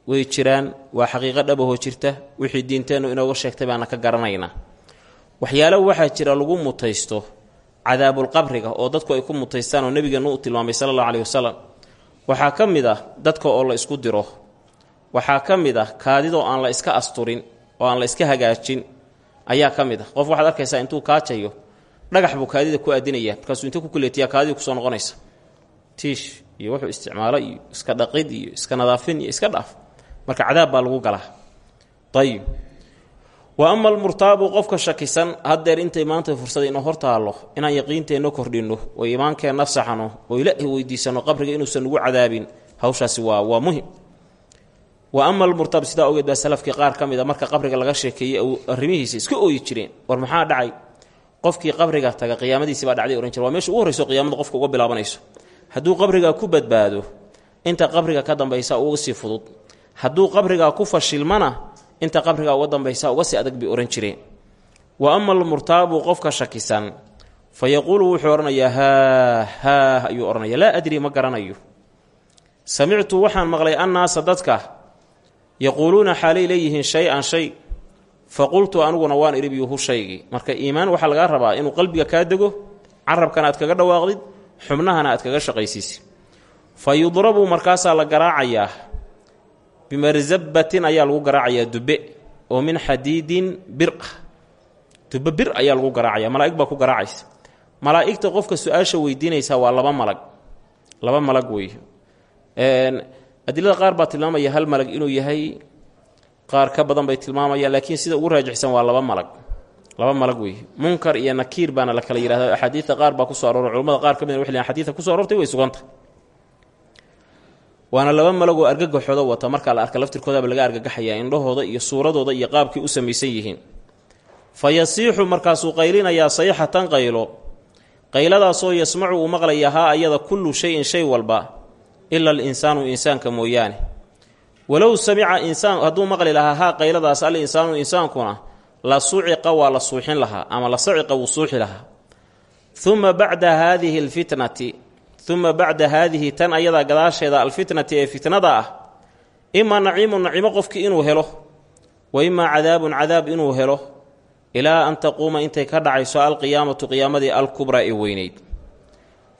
Way jiraan waa xaqiiqo dhabahoo jirta. Wixii diinteennu inooga sheegtay baana ka garanaynaa waxyaalo waxaa jira lagu mutaysto cadaabulqabriga oo dadku ay ku mutaystaan oo nebigeennu u tilmaamay sala allahu caleyhi wasalam waxaa ka mid ah dadka oo la isku diro. Waxaa ka mid ah aan la iska asturin oo aan la iska hagaajin. Ayaa ka mid ah. Qof waxaad arkaysaa intuu kaajayo dhagax buu kaadida ku aadinaya. Markaasuu inta ku kuleetiyaa kaadidii ku soo noqonaysa. Tiish iyo wuxuu isticmaalo iska dhaqid iyo iska nadaafin iyo iska dhaaf. Marka cadaab baa lagu galaa. Ayib wa ama almurtaabu qofka shakisan haddeer intay maanta fursada inoo hor taallo inaan yaqiinteenno kordhinno oo iimaankeenna saxno oo ilaahi weydiisanno qabriga inuusan nugu cadaabin hawshaasi waa waa muhiim. Wa ama almurtaab sidaa ogeed baa salafkii qaar ka marka qabriga laga sheekeeyey arrimihiisa iska ooyi jireen war maxaa dhacay? Qofkii qabriga taga qiyaamadiisi baa dhacday ohan jire waa meesha ugu horreyso qiyaamada qofka uga bilaabanayso. Hadduu qabrigaa ku badbaado inta qabriga ka dambaysa uga sii fudud. Hadduu qabrigaa ku fashilmana inta qabrigaa uga dambaysa uga sii adag bay ohan jireen. Wa ama almurtaabu qofka shakisan. Fa yaquulu wuxuu odhanayaa haa haah ayuu odhanaya laa adri ma garanayo. Samictu waxaan maqlay annaasa dadka. Yaquuluuna xaalay leeyihiin shay-an shay. Fa qultu aniguna waan idhi biyuhu shaygii. Marka iimaan waxaa lagaa rabaa inuu qalbiga kaa dego carabkana aad kaga dhawaaqdid xubnahana aad kaga shaqaysiisid. Fa yudrabu markaasaa la garaacayaa bimarzabatin ayaa lagu garaacayaa dube oo min xadiidin bir ah dube bir ayaa lagu garaacaya malaa'ig baa ku garaacaysa. Malaa'igta qofka su'aasha waa laba malag laba malag wey adilada qaar baa tilmaamaya hal malag inuu yahay qaar ka badan bay tilmaamayaan laakiin sida ugu raajixsan waa laba malag laba malag wey munkar iyo nakiir baana la kala yihahda axaadiidta qaar baa kuso aroora culamada qaar ka mid waxay leeyihiin xadiidka kuso aroortay way suganta waana laba malag oo argagaxooda wata markaa la arka laftirkoodaaba laga argagaxayaa indhahooda iyo suuradooda iyo qaabkay u samaysan yihiin. Fa yasiixu markaasuu qaylinayaa sayxatan qaylo. Qayladaasoo yasmacu uu maqlaya haa ayada kullu shayin shay walba ila alinsaanu insaanka mooyaane. Walow samica insaan hadduu maqli lahaa haa qayladaas al insaanu insaankuna la suciqa waa la suuxin lahaa ama la saciqa wuu suuxi lahaa. Uma bacda haadihi alfitnati uma bacda haadihi tan ayadaa gadaasheeda alfitnati ee fitnada ah imaa naciimu nacimo qofkii inuu helo wa imaa cadaabun cadaab inuu helo ilaa an taquuma intay ka dhacayso alqiyaamatu qiyaamadii alkubraa ee weyneyd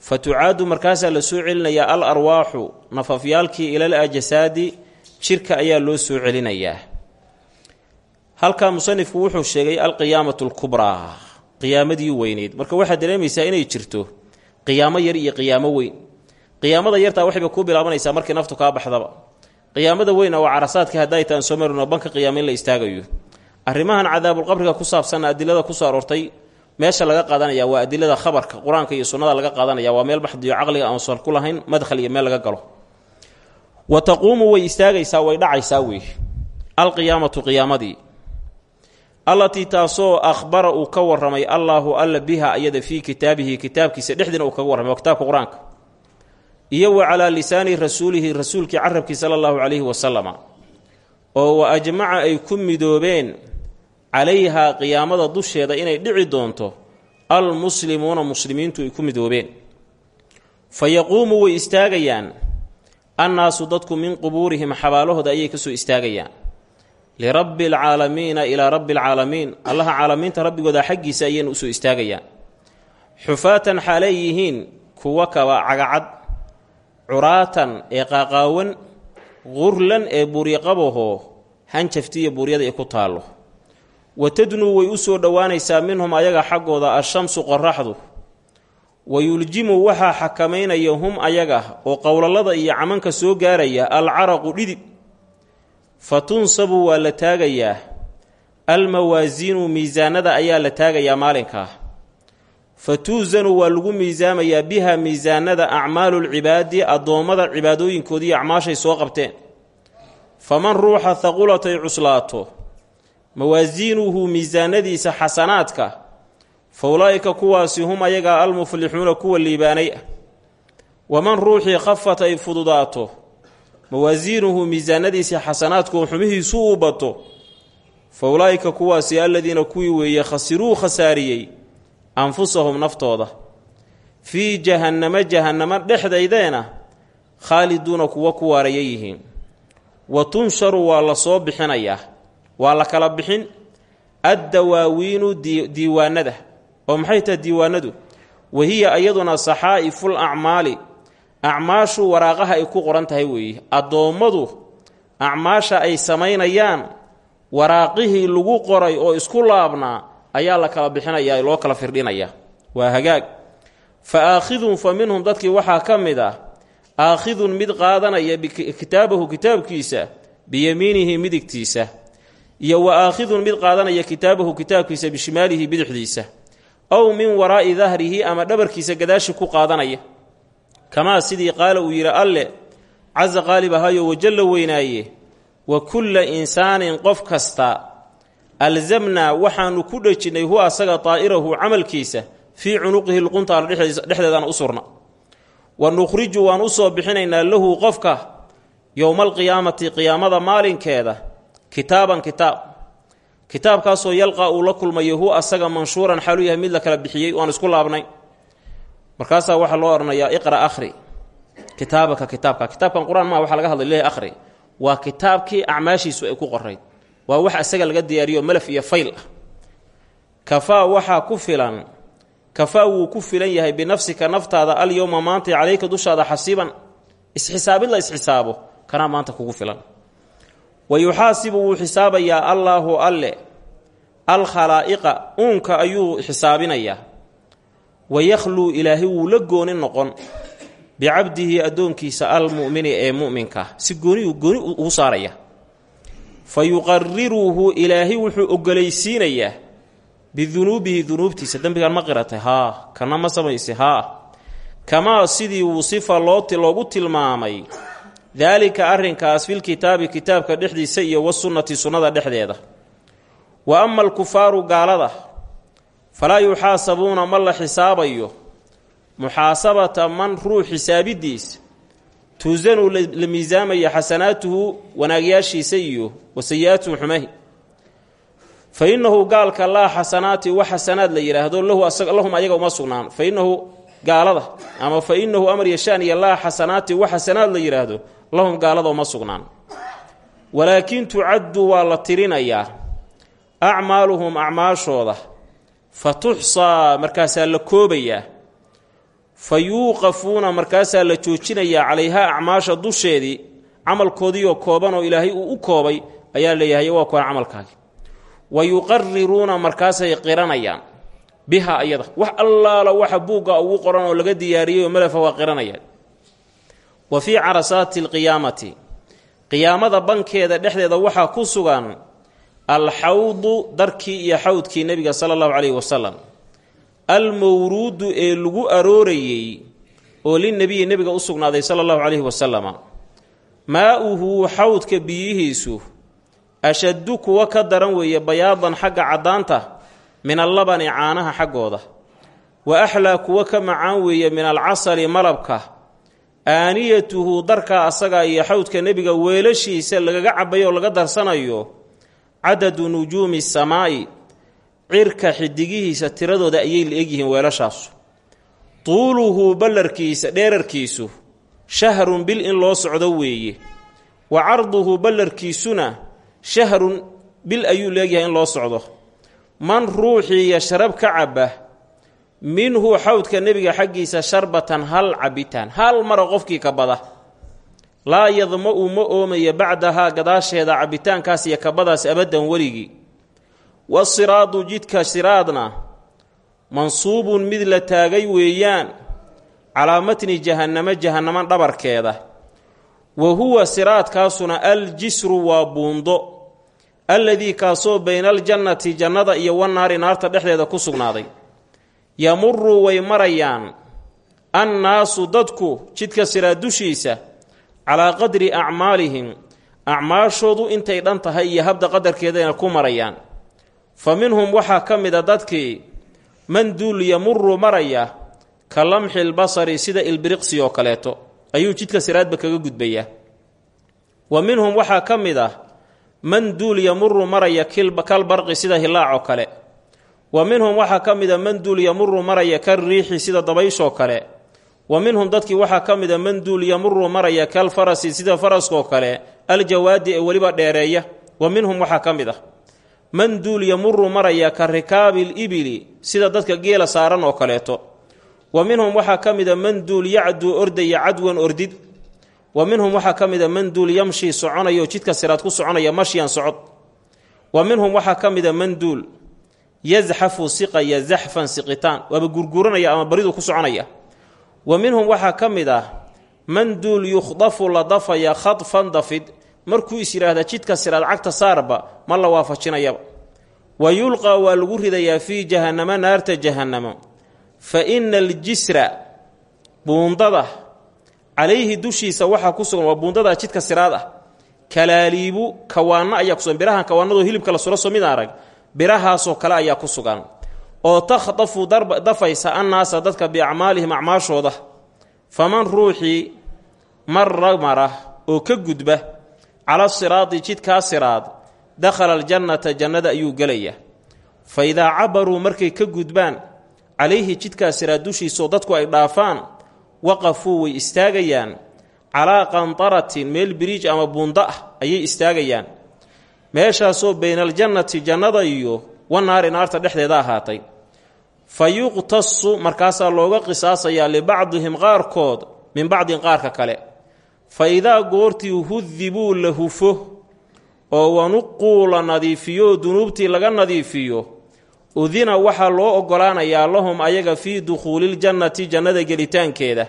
fa tucaadu markaasaa la soo celinayaa al arwaaxu nafafyaalkii ilal ajasaadi jirka ayaa loo soo celinayaa. Halkaa musanifku wuxuu sheegay alqiyaamatu alkubraa qiyaamadii weyneyd marka waxaad dareemaysaa inay jirto qiyaamo yar iyo qiyaamo weyn. Qiyaamada yartaa waxayba kuu bilaabanaysaa markii naftu kaa baxdaba. Qiyaamada weyna waa carasaadka hadday taan soo marino banka qiyaamo in la istaagayo. Arrimahan cadaabulqabriga ku saabsanna adilada ku soo aroortay meesha laga qaadanaya waa adilada khabarka qur'aanka iyo sunnada laga qaadanaya waa meel baxdiyo caqliga aansan ku lahayn madkhal iyo meel laga galo. Wa taquumu way istaagaysaa way dhacaysaa wey alqiyaamatu qiyaamadii allatii taasoo akhbara uu ka warramay allaahu alla biha ayada fii kitaabihi kitaabkiisa dhexdiina uu kaga warramay waa kitaabka qur'aanka iyo wa calaa lisaani rasuulihi rasuulkii carabkii sala allahu calayhi wasalama oo wa ajmaca ay ku midoobeen calayhaa qiyaamada dusheeda inay dhici doonto almuslimuuna muslimiintu ay ku midoobeen. Fa yaquumu way istaagayaan annaasu dadku min qubuurihim xabaalahooda ayay ka soo istaagayaan lirabbi alcaalamiina ilaa rabbi alcaalamiin allaha caalamiinta rabbigooda xaggiisa ayayna u soo istaagayaan xufaatan xaalay yihiin kuwa kaba cagacad curaatan ee qaaqaawan qurlan ee buryaqabahoo hanjaftiiyo buryada ay ku taallo wa tadnuu way u soo dhowaanaysaa minhum ayaga xaggooda ashamsu qoraxdu wa yuljimu waxaa xakamaynaya hum ayaga oo qowlalada iyo camanka soo gaaraya alcaraqu dhidib fa tunsabu waa la taagayaa almawaasiinu miisaanada ayaa la taagayaa maalinkaa fa tuusanu waa lagu miisaamayaa biha miisaanada acmaalulcibaadi addoommada cibaadooyinkoodii acmaashay soo qabteen. Faman ruuxa haqulat ay cuslaato. Mawaasiinuhu miisaanadiisa xasanaadka. Fa ulaa'ika kuwaasi hum ayaga almuflixuuna kuwa liibaanay. Waman ruuxii khafat ay fududaato mawaasiinuhu miisaanadiisii xasanaadku xumihiisu uu bato fa ulaa'ika kuwaasi aladiina kuwii weeye khasiruu khasaariyey anfusahum naftooda. Fii jahannamo jahannamo dhexdaydeena khaaliduuna kuwa ku waaraya yihiin. Wa tunsharu waa la soo bixinayaa waa la kala bixin. Addawaawiinu diiwaanada. Oo maxay tahay diiwaanadu? Wahiya iyaduna saxaa'iful acmaali acmaashu waraaqaha ay ku qoran tahay weeye addoommadu acmaasha ay samaynayaan waraaqihii lagu qoray oo isku laabnaa ayaa la kala bixinayaa loo kala firdhinayaa waa hagaag. Fa aakhidun fa minhum dadkii waxaa ka mid ah aakhidun mid qaadanaya kitaabahu kitaabkiisa biyamiinihi midigtiisa iyo wa aakhidun mid qaadanaya kitaabahu kitaabkiisa bishimaalihi bidixdiisa ow min waraa'i dahrihi ama dhabarkiisa gadaashi ku qaadanaya kamaa sidii qaala uu yidhi alle casa qaalib ahayo wajalla weynaaye wa kulla insaanin qof kasta alzamnaa waxaanu ku dhejinnay huwa asaga daa'irahu camalkiisa fii cunuqihi lquntaala dhexdeedana u surna. Wa nukhriju waan u soo bixinaynaa lahu qofka yowmaalqiyaamati qiyaamada maalinkeeda kitaaban kitaab. Kitaabkaasoo yalqa uu la kulmayo huwa asaga manshuuran xaalu yahay mid la kala bixiyey oan isku laabnay markaasaa waxaa loo odhanayaa iqra akhri kitaabaka kitaabka. Kitaabkan qur'aan maa waxaa laga hadlay leeyahy akhri. Waa kitaabkii acmaashiisu ay ku qorayd waa wax isaga laga diyaariyo malaf iyo fayl. Ah kafaa waxaa ku filan kafaa wuu ku filan yahay binafsika naftaada alyowma maanta calayka dushaada xasiiban. Isxisaabid la isxisaabo kanaa maanta kugu filan. Wa yuxaasibu wuu xisaabayaa allaahu alle. Alkhalaa'iqa uunka ayuu xisaabinayaa wayakhluu ilaahay wuu la gooni noqon bicabdihi addoonkiisa almu'mini ee mu'minka. Si gooniyuu gooni ugu saaraya. Fa yuqariruhu ilaahay wuxuu ogolaysiinayaa bidunuubihi dunuubtiisa. Dembigan ma qiratay. Haa kana ma samaysay. Haa kamaa sidii wusifa looti loogu tilmaamay. Daalika arrinkaas filkitaabi kitaabka dhexdiisa iyo wasunnati sunnada dhexdeeda. Wa ama alkufaaru gaalada falaa yuxaasabuuna ma la xisaabayo. Muxaasabata man ruux xisaabidiisa tuusanu la miisaamaya xasanaatuhu wanaagyaashiisa iyo wa sayi-aatuhu xumahi. Fa innahu gaalka laa xasanaati wax xasanaad la yidhaahdo lahu lahum ayaga uma sugnaan. Fa innahu gaalada ama fa innahu amar yashaaniya laa xasanaati wax xasanaad la yidhaahdo lahum gaalada uma sugnaan. Walaakin tucaddu waa la tirinayaa. Acmaaluhum acmaashooda fa tuxsaa markaasaa la koobayaa. Fa yuuqafuuna markaasaa la joojinayaa calayhaa acmaasha dusheedii. Camalkoodiioo kooban oo ilaahay uu u koobay ayaa leeyahay waa kuwaan camalkaagi. Wa yuqariruuna markaasay qiranayaan. Biha ayada. Wax allaala waxa buugga ugu qoran oo laga diyaariyey oo malafa waa qiranayaan. Wa fii carasaati alqiyaamati. Qiyaamada bankeeda dhexdeeda waxaa ku sugan alxawdu darkii iyo xawdkii nebiga sala allahu calayhi wasalam almawruudu ee lagu aroorayey oo linebiyi nebiga u sugnaaday sala allahu calayhi wasalama maa-uhu xawdka biyihiisu ashaddu kuwa ka daran weeye bayaadan xagga caddaanta min allabani caanaha xaggooda wa axlaa kuwa ka macaan weeye min alcasali malabka aaniyatuhu darkaa asaga iyo xawdka nebiga weelashiisa lagaga cabayo laga darsanayo cadadu nujuumi samaa'i cirka xidigihiisa tiradooda ayay la egyihiin weelashaasu tuuluhu ballarkiisa dheerarkiisu shahrun bil in loo socdo weeye. Wa carduhu ballarkiisuna shahrun bil ayuu leegyahay in loo socdo. Man ruuxii yashrab ka cabba minhu xawdka nebiga xaggiisa sharbatan hal cabitaan hal mara qofkii ka bada laa yadma-u ma oomaya bacdahaa gadaasheeda cabitaankaas iyo kabadaas abaddan weligii wasiraadu jidka siraadna mansuubun mid la taagay weeyaan calaa matni jahannamo jahannamo dhabarkeeda. Wa huwa siraadkaasuna aljisru waa buundo alladii kaasoo bayna aljannati jannada iyo wannaari naarta dhexdeeda ku sugnaaday. Yamuru way marayaan annaasu dadku jidka siraad dushiisa calaa qadri acmaalihim acmaashoodu intay dhan tahay iyo habda qadarkeedayna ku marayaan. Fa minhum waxaa ka mid a dadkii man duul yamuru maraya ka lamxi sida ilbiriqsi oo kaleeto. Ayuu jidka siraadba kaga gudbayaa wa minhum waxaa ka mid ah man duul yamuru maraya kal barqi sida hilaacoo kale. Wa minhum waxaa ka mid a man duul yamuru maraya kal riixi sida dabayshoo kale wa minhum dadkii waxaa ka mid a man duul yamuru maraya kal farasi sida faraskoo kale aljawaadi ee weliba dheereeya. Wa minhum waxaa ka mid ah man duul yamuru maraya ka rikaabil ibili sida dadka geela saaran oo kaleeto. Wa minhum waxaa ka mid a man duul yacduu ordaya cadwan ordid. Wa minhum waxaa ka mid a man duul yamshi soconayo jidka siraad ku soconaya mashyan socod. Wa minhum waxaa ka mid a man duul yazxafu siqaya zaxfan siqitaan waaba gurguranaya ama baridu ku soconaya wa minhum waxaa ka mid ah man duul yukhdafu la dafaya khadfan dafid. Markuu is yidhaahda jidka siraad cagta saarba ma la waafajinayaba wa yulqaa waa lagu ridayaa fii jahannamo naarta jahannamo fa ina aljisra buundada calayhi dushiisa waxaa ku sugan waa buundada jidka siraad ah kalaaliibu kawaanno ayaa kusugan birahan kawaanadoo hilibka la suro soo mid arag birahaasoo kale ayaa ku sugan oo takhdafu dafaysa annaasa dadka biacmaalihim acmaashooda faman ruuxii marra mara oo ka gudba cala siraadi jidkaa siraad dakhala aljannata jannada ayuu gelayaa fa idaa cabaruu markay ka gudbaan calayhi jidkaa siraad dushiisaoo dadku ay dhaafaan waqafuu way istaagayaan. Calaa qantaratin meel biriij ama buundo ah ayay istaagayaan. Meeshaasoo baynaljannati jannada iyo wanaari naarta dhexdeeda ahaatay fa yuqtasu markaasaa looga qisaasayaa libacdihim qaarkood min bacdin qaarka kale. Fa idaa goortii hudibuu la hufo oo wanuquu la nadiifiyo dunuubtii laga nadiifiyo udina waxaa loo oggolaanayaa lahum ayaga fii dukhuuliljannati jannada gelitaankeeda.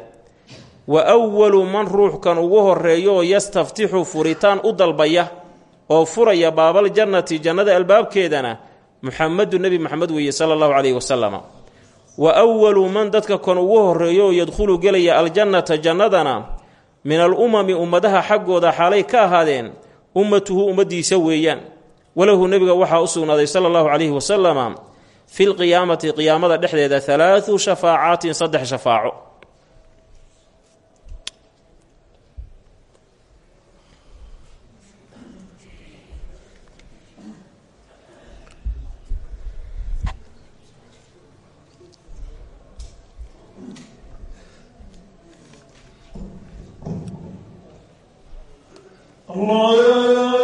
Wa walu man ruuxkan ugu horreeyo oo yastaftixu furitaan u dalbaya oo furaya baabaljannati jannada albaabkeedana muxamedu nebi moxamed weeye sala allahu caleyhi wasalam wa awalu man dadka kan ugu horreeyo oo yadkhulu gelaya aljannata jannadana min al umami ummadaha xaggooda xaalay ka ahaadeen ummatuhu ummaddiisa weeyaan. Walahu nebiga waxaa u sugnaaday sala allahu caleyhi wasalama fi lqiyaamati qiyaamada dhexdeeda halaadu shafaacaatin saddex shafaaco my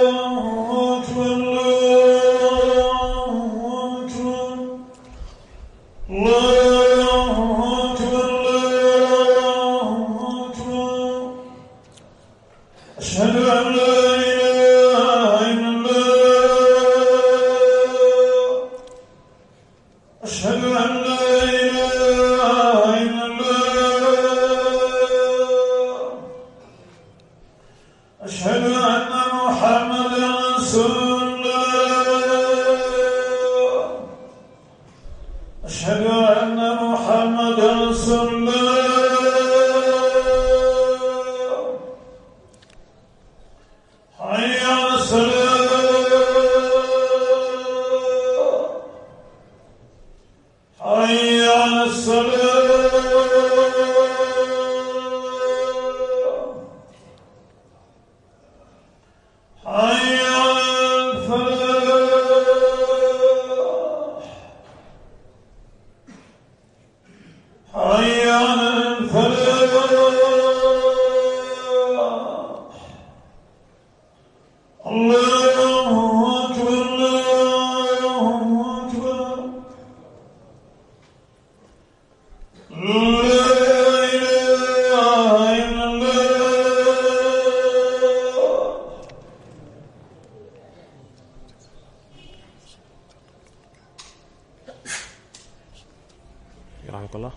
raximka allah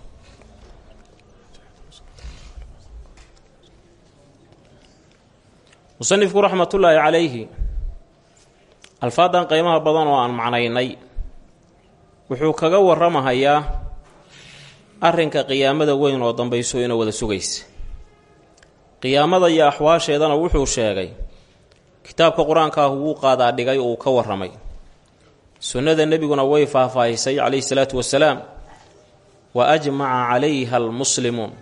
musanifku raxmatullaahi calayhi alfaadan qiimaha badan oo aan macnaynay wuxuu kaga warramahayaa arrinka qiyaamada weyn oo dambayso inuu wada sugaysa qiyaamada iyo axwaasheedana wuxuu sheegay kitaabka qur'aanka ah wuu qaadaa dhigay oo uu ka warramay. Sunnada nebiguna way faahfaahisay calayhi salaatu wasalaam wa ajmaca calayha almuslimuun.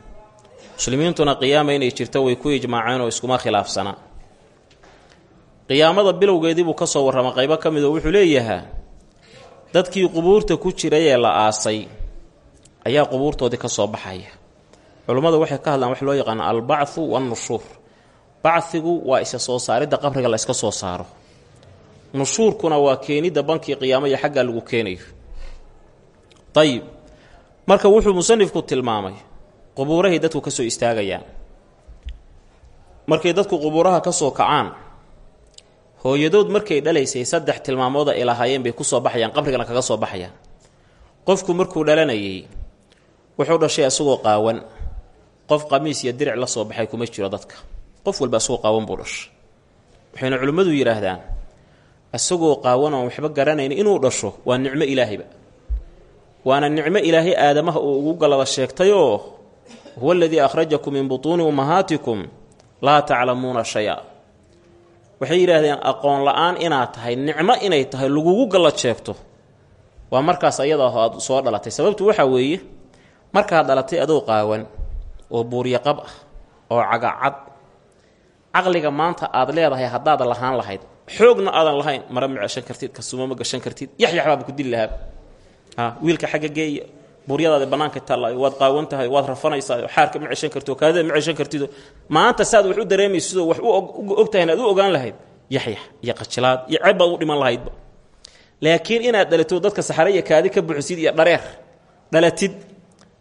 Muslimiintuna qiyaama inay jirto way ku ijmaaceen oo iskuma khilaafsanaa. Qiyaamada bilowgeedii buu ka soo warramay qaybo ka mid oo wuxuu leeyahaa dadkii qubuurta ku jiray ee la aasay ayaa qubuurtoodii ka soo baxaya. Culummadu waxay ka hadlaan wax loo yaqaano albacthu wannushuur. Bachigu waa isa soo saaridda qabriga la iska soo saaro. Nushuurkuna waa keenidda bankii qiyaamo iyo xaggaa lagu keenayo. Ayib marka wuxuu musanifku tilmaamay qubuurahay dadku ka soo istaagayaan. Markay dadku qubuuraha ka soo kacaan hooyadood markay dhalaysay saddex tilmaamood ay lahaayeen bay ku soo baxayaan qabrigana kaga soo baxayaan. Qofku markuu dhalanayay wuxuu dhashay isagoo qaawan. Qof qamiis iyo diric la soo baxay kuma jiro dadka. Qof walba isagoo qaawan buu dhashay. Waxayna culimmadu yidhaahdaan isagoo qaawan oon waxba garanayn inuu dhasho waa nicmo ilaahayba waana nicmo ilaahay aadamaha uu ugu galada sheegtayoo huwa aladii akhrajakum min butuuni ummahaatikum laa taclamuuna shay-a. Waxay yidhaahdeen aqoon la'aan inaad tahay nicmo inay tahay lagugu gallad sheegto. Waa markaas ayada aho aad soo dhalatay. Sababtu waxaa weeye markaad dhalatay adoo qaawan oo buuryaqab ah oo cagacad caqliga maanta aad leedahay haddaad lahaan lahayd xoogna aadan lahayn mara ma ceshan kartid kasuuma ma gashan kartid yaxyaxbaaba ku dili lahaa wiilka xagga geeya buuryadaadi bannaanka taallaayo waad qaawan tahay waad rafanaysaa xaarka ma ceshan kartid oo kaadida ma ceshan kartido. Maanta saad wax u dareemaysidoo wax u ogtahay inaad u ogaan lahayd yaxyax iyo qajilaad iyo ceeb u dhiman lahaydba. Laakiin inaad dhalato dadka saxare kaadi ka buxisid iyo dhareer dhalatid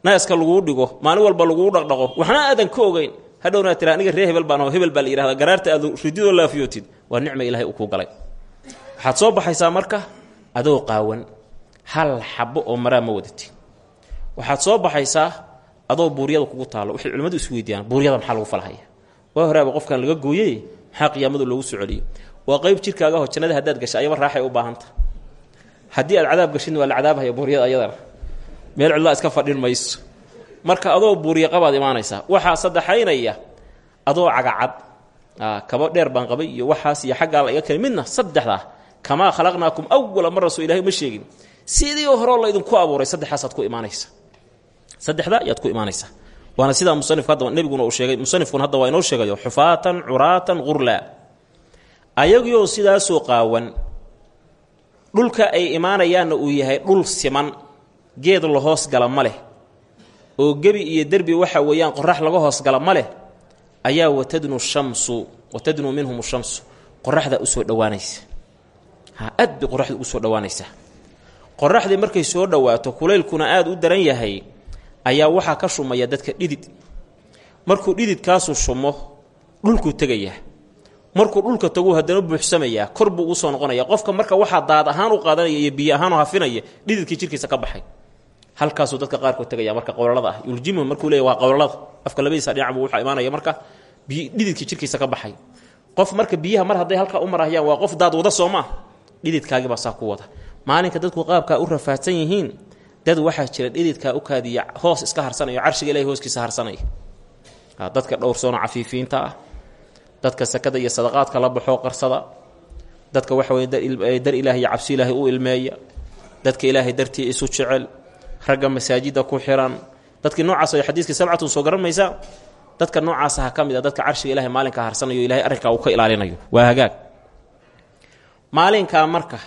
naaska laguu dhigo maalin walba laguu dhaqdhaqo waxna aadan ka ogeyn. Hadhowna tira aniga ree hebel baan oo hebel baa la yihahda garaarta aad rididoo laafiyootid waa nicma ilahay uu kuu galay. Waxaad soo baxaysaa marka adoo qaawan hal xabo oo maraa ma wadatid waxaad soo baxaysaa adoo buuryada kugu taallo waxay culimmadu is weydiiyaan buuryada maxaa lagu falhaya waa horaaba qofkan laga gooyey maxaa qiyaamadu loogu soo waa qayb jirkaaga ho jannada haddaad gasha ayaba raaxay u baahanta. Haddii aad cadaab gashidna waa la cadaabhaya buuryada ayadana. Meel cidlaa iska fadhin mayso. Marka adoo buuryaqabaad imaanaysaa waxaa saddexaynaya adoo cagacad. Kabo dheer baan qabay iyo waxaas iyo xaggaa la iga keni midna saddexdaa kamaa khalaqnaakum awala mara soo ilahay ma sheegin sidii horeo laydinku abuuray saddexaasaad ku imaanaysa. Saddexdaa ayaad ku imaanaysaa waana sidaa musanifku hadda nebiguna uu sheegay musanifkuna hadda waa inoo sheegayo xufaatan curaatan qurlaa ayagioo sidaasoo qaawan dhulka ay imaanayaanna uu yahay dhul siman geed la hoos gala ma leh. Oo gebi iyo derbi waxa weeyaan qorax laga hoos gala ma leh. Ayaa watadnu shamsu watadnuu minhum shamsu. Qoraxda u soo dhowaanaysa. Aad bay qoraxda ugu soo dhowaanaysaa qoraxdii markay soo dhowaato kulaylkuna aada u daran yahay ayaa waxaa ka shumaya dadka dhidid. Markuu dhididkaasu shumo dhulkuu tegayaa. Markuu dhulka taguu haddana buuxsamayaa kor buu ugu soo noqonaya. Qofka marka waxaa daad ahaan u qaadanaya iyo biyo ahaan u hafinaya dhididkii jirkiisa ka baxay. Halkaasuu dadka qaarkood tegaya marka qowlalada ah. Yuljimu markuu leeya waa qowlalada afka labadiisa dhinac buu waxaa imaanaya marka dhididkii jirkiisa ka baxay. Qof marka biyaha mar hadday halkaa u marahayaan waa qof daad wada soo maa dhididkaagibaa saa ku wada maalinka dadku qaabkaa u rafaadsan yihiin dad waxaa jira dhididkaa u kaadiya hoos iska harsanayo carshiga ilahay hooskiisa harsanaya dadka dhowrsoonoo cafiifiinta ah dadka sakada iyo sadaqaadka la baxoo qarsada dadka waxa weye dar ilaah cabsi ilaahay u ilmeeya dadka ilaahay dartii isu jecel ragga masaajidda ku xiran dadkii noocaas xadiiskii sabcatun soo garan dadka noocaasa ha ka mid a dadka carshiga ilahay maalinkaa harsanayo ilahay arrinkaa uu ka ilaalinayo. Waa hagaag. Maalinkaa marka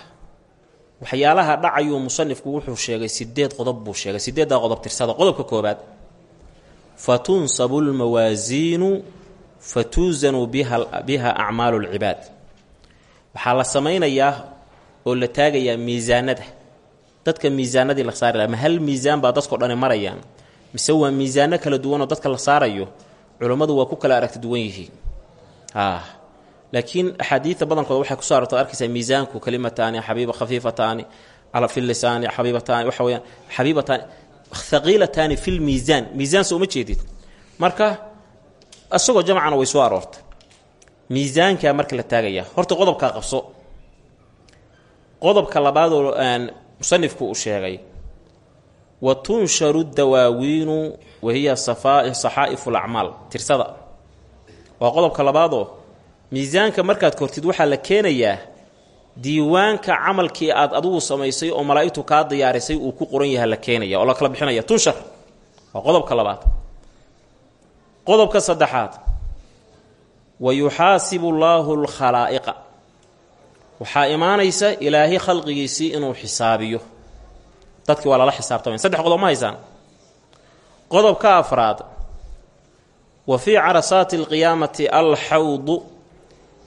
waxyaalaha dhacayuu musanifku wuxuu sheegay sideed qodob buu sheegay. Sideeddaa qodob tirsada. Qodobka koobaad fa tunsabu lmawaasiinu fa tuusanu biha acmaalu lcibaad. Waxaa la samaynayaa oo la taagayaa miisaanada. Dadka miisaanadii la saari laha hal miisaan baa dadko dhani marayaan. Mise waa miisaano kala duwanoo dadka la saarayo culummadu waa ku kala aragti duwan yihiin laakiin axaadiida badankooda waxay kuso arorta arkaysaa miisaanku kalimataani xabiiba khafiifataani fi lisaani xabiibataani waxa weyaan xabiibataani haqiilataani fi lmiisaan miisaan soo uma marka isagoo jamcana way soo aroortay miisaankaa marka la taagaya horta qodobkaa qabso qodobka labaadoo musanifku uu sheegay wa tunsharu dawaawiinu wa hiya saxaa'ifu lacmaal tirsada waa qodobka labaadoo miisaanka markaad kortid waxaa la keenayaa diiwaanka camalkii aad adugu samaysay oo malaa'igtu kaa diyaarisay uu ku qoran yaha la keenaya oo la kala bixinaya tunshar waa qodobka labaad. Qodobka saddexaad. Wa yuxaasibu llaahu lkhalaa'iqa waxaa imaanaysa ilaahay khalqigiisii inuu xisaabiyo. Dadkii waa lala xisaabtamay saddex qodob ma haysaan? Qodobka afraad. Wa fii carasaati alqiyaamati alxawdu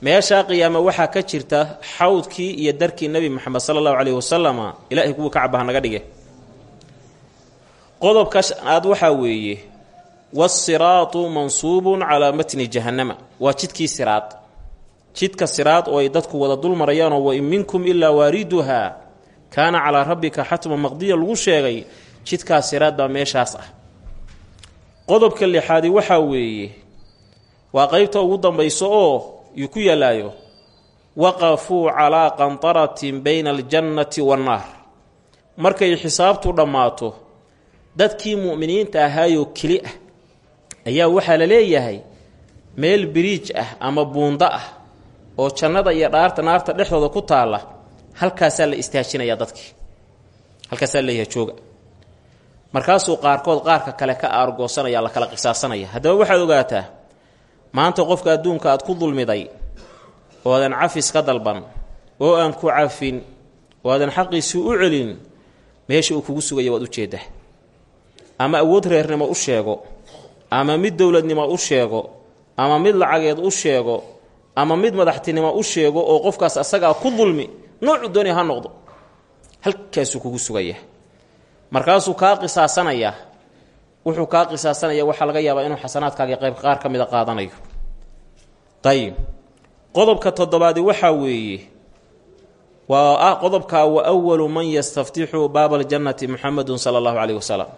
meeshaa qiyaame waxaa ka jirta xawdkii iyo darkii nebi moxamed sala allahu caleyhi wasalama ilaahay kuwii ka cabaha naga dhige qodobka aad waxaa weeye wasiraatu mansuubun calaa matni jahannama. Waa jidkii siraad. Jidka siraad oo ay dadku wada dul marayaanoo wain minkum ilaa waariduhaa kaana calaa rabbika xatma maqdiya lagu sheegay jidkaa siraad baa meeshaas ah. Qodobka lixaadi waxaa weeye waa qeybta ugu dambayso oo yuu ku yaalaayo waqafuu calaa qantaratin bayna aljannati wannaar markay xisaabtu dhammaato dadkii mu'miniinta ahaayoo keli ah ayaa waxaa la leeyahay meel biriij ah ama buundo ah oo jannada iyo dhaarta naarta dhexdooda ku taalla halkaasaa la istaajinayaa dadkii. Halkaasaa la leeyahay jooga. Markaasuu qaarkood qaarka kale ka aargoosanaya la kala qisaasanaya haddaba waxaad ogaataa maanta qofka adduunka aad ku dulmiday oodan cafis ka dalban oo aan ku cafin oo aadan xaqiisii u celin meesha uu kugu sugaya waad ujeeddaa ama awood reernimo u sheego ama mid dowladnimo u sheego ama mid lacageed u sheego ama mid madaxtinimo u sheego oo qofkaas asagaa ku dulmi noocu dooni ha noqdo. Halkaasuu kugu sugaya. Markaasuu kaa qisaasanayaa wuxuu kaa qisaasanaya waxaa laga yaabaa inuu xasanaadkaaga qayb qaar ka mida qaadanayo. Ayib qodobka toddobaadi waxaa weeye waa ah qodobkaa wa awalu man yastaftixu baaba aljannati muxamedun sala allahu caleyhi wasalam.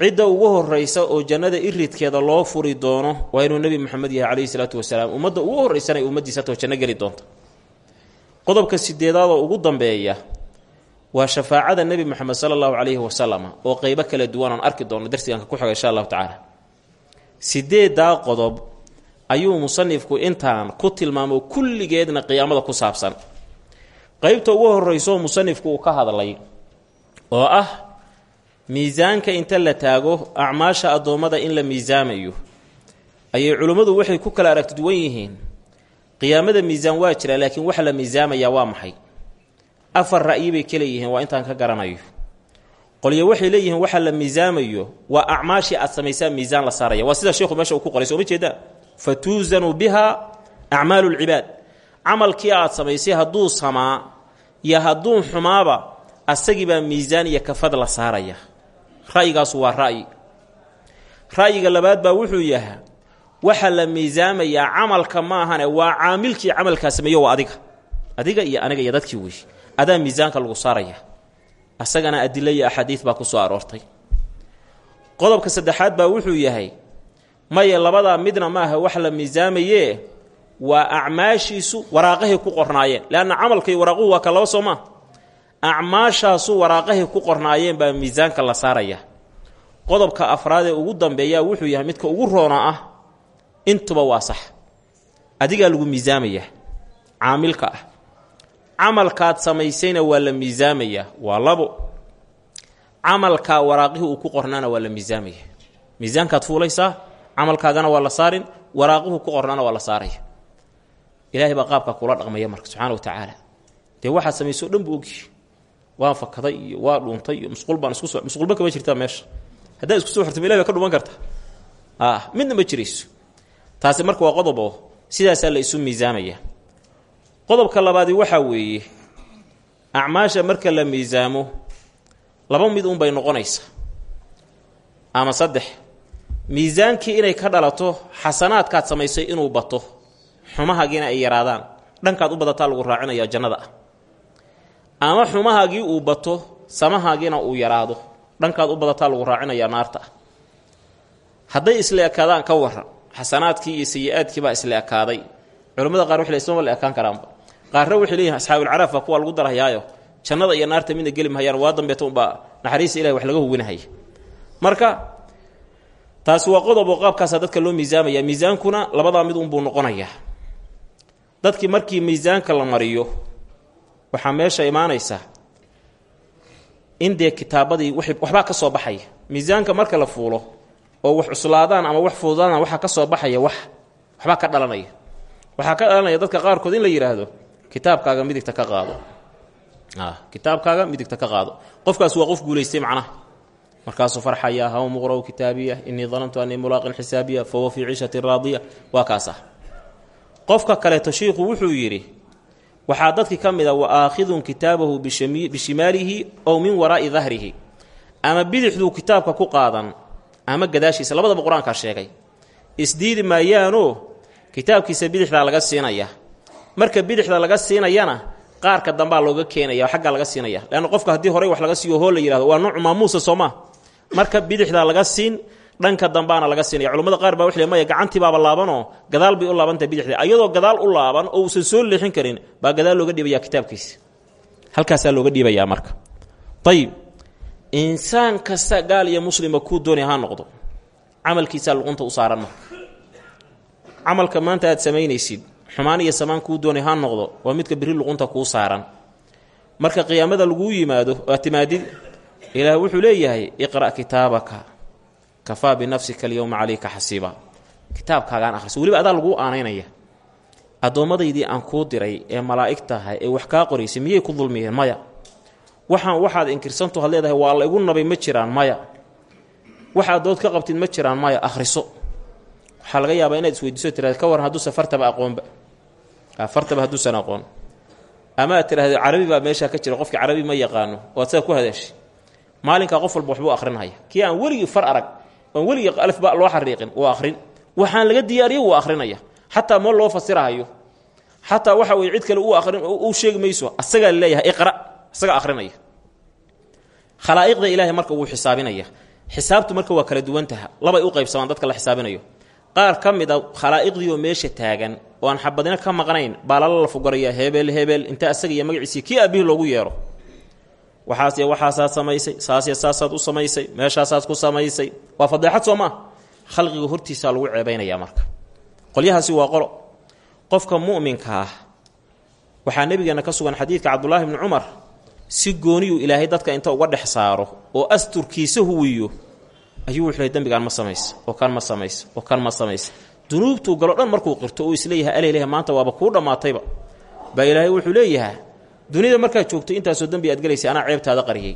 Cidda ugu horraysa oo jannada iridkeeda loo furi doono waa inuu nebi moxamed yahay caleyhi salaatu wasalaam. Ummadda ugu horraysanay ummaddiisa too janno geli doonta qodobka sideedaad oo ugu dambeeya waa shafaacada nebi moxamed sala allahu caleyhi wasalam oo qeybo kala duwan oon arki doono darsiganka ku xiga insha allahu tacaala. Sideeddaa qodob ayuu musanifku intaan ku tilmaamo kulligeedna qiyaamada ku saabsan? Qeybta ugu horreyso musanifku uu ka hadlay oo ah miisaanka inta la taago acmaasha addoommada in la miisaamayo ayay culimmadu waxay ku kala aragti duwan yihiin. Qiyaamada miisaan waa jira laakiin waxa la miisaamayaa waa maxay afar ra'yi bay ka leeyihiin waa intaan ka garanayo. Qolyo waxay leeyihiin waxa la miisaamayo waa acmaashii aad samaysaa miisaan la saaraya. Waa sida sheekhu meesha uu ku qoray sooma jeedaa. Fa tuusanu biha acmaalu lcibaad camalkii aad samaysay hadduu samaa iyo hadduu xumaaba asagiibaa miisaan iyo kafad la saaraya. Ra'yigaasu waa ra'yi. Ra'yiga labaad baa wuxuu yahaa waxa la miisaamayaa camalka ma ahane waa caamilkii camalkaa sameeyo waa adiga. Adiga iyo aniga iyo dadkii wey adaa miisaanka lagu saaraya. Asagana adilo iyo axaadiid baa ku soo aroortay. Qodobka saddexaad baa wuxuu yahay maya labadaa midna maaha wax la miisaamayee waa acmaashiisu waraaqahay ku qornaayeen. Leanna camalka iyo waraaquhu waa ka soo maa acmaashaasu waraaqahay ku qornaayeen baa miisaanka la saaraya. Qodobka afraad ee ugu dambeeyaa wuxuu yahay midka ugu roona ah intuba waa sax. Adigaa lagu miisaamayaa caamilka ah camalkaad samaysayna waa la miisaamayaa waa labo. Camalkaa waraaqihii uu ku qornaana waa la miisaamaya. Miisaankaad fuulaysaa camalkaagana waa la saarin waraaquhu ku qornaana waa la saaraya. Ilaahay baa qaabka kula dhaqmaya marka subxaana wa tacaala. Dee waxaad samayso o dhan buu waan fakaday iyo waa dhuuntay iyo baan isku so musquulba kama jirtaa meesha. Haddaad isku soo xirtama ilahi ka dhuman karta. Midna ma jirayso. Taasi marka waa qodob oo sidaasaa la isu miisaamaya qodobka labaadi waxaa weeye acmaasha marka la miisaamo laba mid unbay noqonaysaa ama saddex miisaankii inay ka dhalato xasanaadkaad samaysay inuu bato xumahaagiina ay yaraadaan dhankaad u badataa lagu raacinaya jannada ah. Ama xumahaagii uu bato samahaagiina uu yaraado dhankaad u badataa lagu raacinayaa naarta ah. Hadday isla ekaadaan ka waran xasanaadkii iyo sayi-aadkii baa isla ekaaday. Culimmada qaar waxay ismaba la ekaan karaanba qaarna waxay leeyihiin asxaabulcaraaf baa kuwa lagu darahayaayo jannada iyo naarta midna geli mahayaan waa dambeeta unbaa naxariista ilahi wax laga huwinahaya marka taasi waa qodob oo qaabkaasa dadka loo miisaamaya. Miisaankuna labadaa mid unbuu noqonayaa dadkii markii miisaanka la mariyo waxaa meesha imaanaysa in dee kitaabadii waxbaa ka soo baxaya miisaanka marka la fuulo oo wax cuslaadaan ama wax fuudaadaan waxaa ka soo baxaya wax waxbaa ka dhalanaya. Waxaa ka dhalanaya dadka qaarkood in la yidhaahdo kitaabkaaga midigta ka qaado. Kitaabkaaga midigta ka qaado. Qofkaas waa qof guulaystay macnaha. Markaasuu farxaya haw muqra'u kitaabiya innii danantu annii mulaaqin xisaabiya fahuwa fii ciishatin raadiya. Waa kaas ah qofka kaleeto shiikhu wuxuu yidhi waxaa dadki ka mid a wa aakhidun kitaabahu bishimaalihi ow min waraa'i dahrihi ama bidixduu kitaabka ku qaadan ama gadaashiisa labadaba qur'aankaa sheegay. Isdiidi maayaanoo kitaabkiisa bidixdaa laga siinaya marka bidixda laga siinayana qaarka dambaa looga keenaya oo xaggaa laga siinaya. Leanna qofka haddii horey wax laga siiyo hoo la yihahdo waa noocu maamuusa soo maa marka bidixdaa laga siin dhanka dambaana laga siinaya culamada qaar baa waxay maya gacantii baaba laabanoo gadaal bay u laabantahay bidixda. Ayadoo gadaal u laaban oo uusan soo leexin karin baa gadaal looga dhiibaya kitaabkiisa. Halkaasaa looga dhiibayaa marka. Ayib insaan kasta gaal iyo muslima kuu doonay ha noqdo. Camalkiisaa luqunta u saaran marka. Camalka maanta aad samaynaysid xumaan iyo samaan kuu doonay ha noqdo waa midka biri luqunta kuu saaran. Marka qiyaamada laguu yimaado aad timaadid wuxuu leeyahay iqra' kitaabaka kafaa binafsika alyowma calayka xasiiba. Kitaabkaagaan akhriso weliba adaa laguu aanaynaya addoommadaydii aan kuu diray ee malaa'igtahay ee wax kaa qoraysay miyay ku dulmiyeen? Maya. Waxaan waxaad inkirsantu had waa la igu nabay ma jiraan maya. Waxaad dood ka qabtid ma jiraan maya. Akhriso. Waxaa laga yaabaa inaad isweydiiso tirahda ka waran hadduusan fartaba aqoonba fartaba hadduusan aqoon. Ama aad tidhahda carabi baa meeshaa ka jira qofkii carabi ma yaqaano oo ad saa ku hadashay maalinkaa qof walba waxbuu akhrinhaya kii aan weligii far arag oan weligii alifba loo xariiqin uu akhrin. Waxaan laga diyaariyo wuu akhrinaya. Xataa moo loo fasirahayo. Xataa waxa weye cid kale uu sheegi mayso asagaa la leeyahay iqra isaga akhrinaya. Khalaa'iqda ilaahay marka wuu xisaabinaya. Xisaabtu marka waa kala duwantaha labay u qaybsamaan dadka la xisaabinayo qaar ka mid a khalaa'iqdii oo meesha taagan oo aan xabadina ka maqnayn baa lala lafugarayaa hebel hebel inta asaga iyo magaciisii kii aabihii loogu yeero. Waxaas waxaasaad samaysay saasya saasaad u samaysay meeshaasaad ku samaysay. Waa fadeexad soo maa khalqiga hortiisaa lagu ceebaynayaa marka. Qolyahaasi waa qolo. Qofka mu'minka ah waxaa nebigeenna ka sugan xadiidka cabdulaahi bni cumar si gooniyuu ilaahay dadka inta uga dhex saaro oo asturkiisa huwiyo ayuu wuxuu lehy dembigaan ma samaysa oo kan ma samaysa oo kan ma samaysa dunuubtuu galo dhan markuu qirto uu is leeyahay aleleh maanta waaba kuu dhammaatayba baa ilaahay wuxuu leeyahaa dunida markaad joogto intaasoo dembi aad gelaysay anaa ceebtaada qariyey.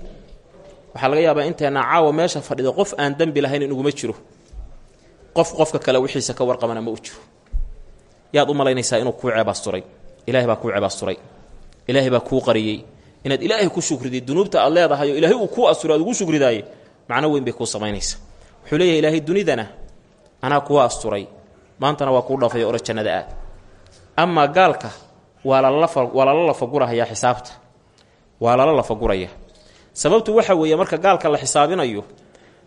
Waxaa laga yaabaa inteenna caawa meesha fadhido qof aan dembi lahayn inuguma jiro. Qof qofka kale wixiisa ka warqabana ma u jiro. Yaad u malaynaysaa inuu kuu ceebaasturay. Ilaahay baa kuu ceebaasturay. Ilaahay baa kuu qariyey. Inaad ilaahay ku shukriday dunuubta aad leedahay ilaahay uu kuu asturay ugu shukridaaye macno weyn bay kuu samaynaysaa wuxuu leeyahay ilaahay dunidana anaa kuu asturay. Maantana waa kuu dhaafay ora jannada aad. Amaa gaalka waa waa lala lafagurahayaa xisaabta. Waa lala lafaguraya sababtu waxa weeye marka gaalka la xisaabinayo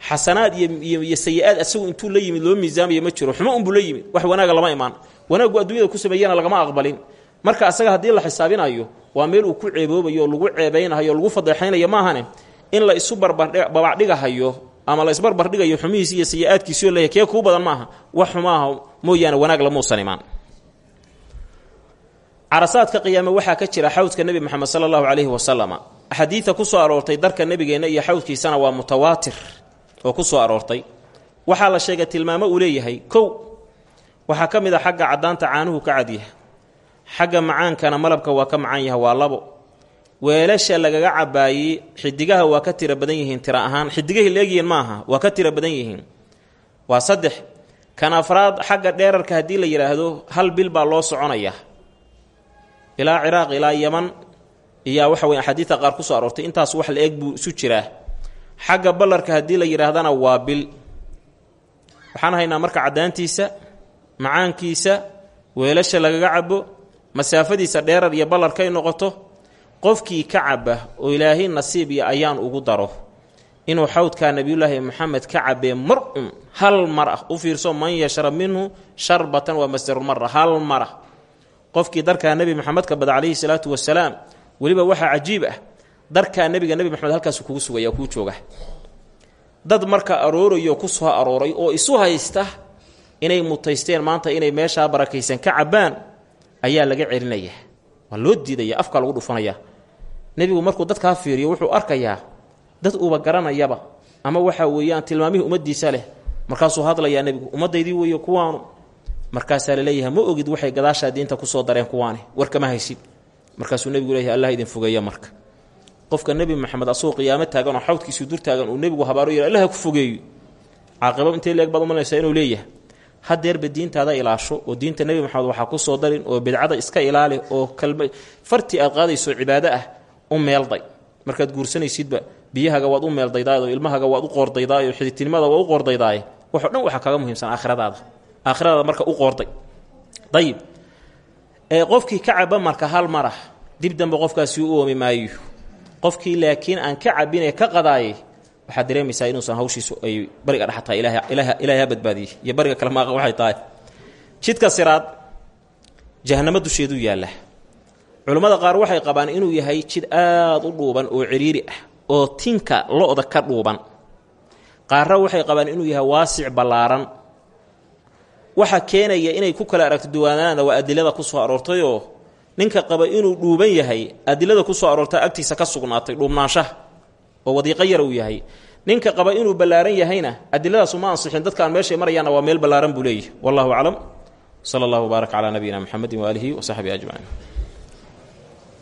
xasanaad iyo sayi-aad asagu intuu la yimid loo miisaamayo ma jiro. Xumo unbuu la yimid. Wax wanaaga lama imaan. Wanaaggu adduunyada ku sameeyana lagama aqbalin. Marka asaga haddii la xisaabinayo waa meel uu ku ceeboobayo oo lagu ceebaynahayo o lagu fadeexaynayo maahane in la isu barbardhigahayo ama la isbarbardhigayo xumihiisi iyo sayi-aadkiisioo leeyahy kee kuu badan maaha? Wax xumaaha mooyaane wanaag lamuusan imaan. Carasaadka qiyaame waxaa ka jira xawdka nebi moxamed sala allahu calayhi wasalama axaadiida ku soo aroortay darka nebigeenna iyo xawdkiisana waa mutawaatir oo ku soo aroortay. Waxaa la sheegay tilmaamo uu leeyahay kow waxaa ka mid a xagga caddaanta caanuhu ka cadyaha xagga macaankana malabka waa ka macaan yaha waa labo weelasha lagaga cabaayey xidigaha waa ka tira badan yihiin tira ahaan. Xidigahi leegyihiin maaha waa ka tira badan yihiin. Waa saddex. Kan afraad xagga dheerarka haddii la yidhaahdo hal bil baa loo soconaya. Ilaa ciraaq ilaa yaman iyaa waxa weye axaadiidta qaar ku soo aroortay. Intaas wax la eg buu isu jiraa. Xagga ballarka haddii la yidhaahdana waa bil. Waxaan haynaa marka caddaantiisa macaankiisa weelasha lagaga cabo masaafadiisa dheerar iyo ballarkay noqoto qofkii ka caba oo ilaahay nasiib iyo ayaan ugu daro inuu xawdkaa nebiyulaahi moxamed ka cabee mar un hal mar ah u fiirso man yashrab minhu sharbatan waa masdarulmara hal mara qofkii darkaa nebi moxamed ka bada calayhi salaatu wasalaam weliba waxaa cajiib ah darkaa nebiga nebi moxamed halkaasu kugu sugaya kuu jooga. Dad marka aroorayo ku soo arooray oo isu haysta inay mutaysteen maanta inay meeshaa barakaysan ka cabbaan ayaa laga celinaya. Waa loo diidaya afkaa lagu dhufanaya nebigu markuu dadkaa fiiriyo wuxuu arkayaa dad uuba garanayaba. Ama waxa weeyaan tilmaamihii ummaddiisa leh. Markaasuu hadlayaa nebigu ummaddaydii weeye kuwaanu. Markaasaa la leeyahay ma ogid waxay gadaashaa diinta ku soo dareen kuwaani? War kama haysid. Markaasuu nebigu leeyahay allah idin fogeeya marka. Qofka nebi maxamed asagoo qiyaamo taagan oo xawdkiisii dur taagan uu nebigu habaaro yidha allah ku fogeeyo. Caaqibo intay leeg baad umalaysaa inuu leeyahay? Hadeerba diintaada ilaasho oo diinta nebi maxamed waxaa ku soo darin oo bidcada iska ilaali oo kalma farti aad qaadayso cibaado ah u meelday. Markaad guursanaysidba biyahaga waad u meeldaydaay oo ilmahaga waad u qoordaydaay oo xiditinimada waad u qoordaydaay waxo dhan waxaa kaga muhiimsan aakhiradaada. Aakhiradaada marka u qoorday. Dayib. Ee qofkii ka caba marka hal marah dib dambe qofkaasi u oomi maayo qofkii laakiin aan ka cabinee ka qadaayay waxaad dareemaysaa inuusan hawshiisu ay bariga dhex tahay ilaahay ha badbaadiyey iyo bariga kale maaqa waxay tahay. Jidka siraad jahanamo dusheeduu yaalla culammada qaar waxay qabaan inuu yahay jid aad u dhuuban oo ciriiri ah oo tinka lo-da ka dhuuban. Qaarra waxay qabaan inuu yahay waasic ballaaran. Waxa keenaya inay ku kala aragto duwaanaana waa adilada ku soo aroortayoo ninka qaba inuu dhuuban yahay adilada ku soo aroorta agtiisa ka sugnaatay dhuubnaanshaha oo wadiiqo yar uu yahay. Ninka qaba inuu ballaaran yahayna adiladaas uma ansixin dadkaan meeshay marayaanna waa meel ballaaran buu leeyahy wallahu aclam. Sala allahu wbaarak calaa nabiyina mxamedi waaalihi wa saxbihi ajmaciin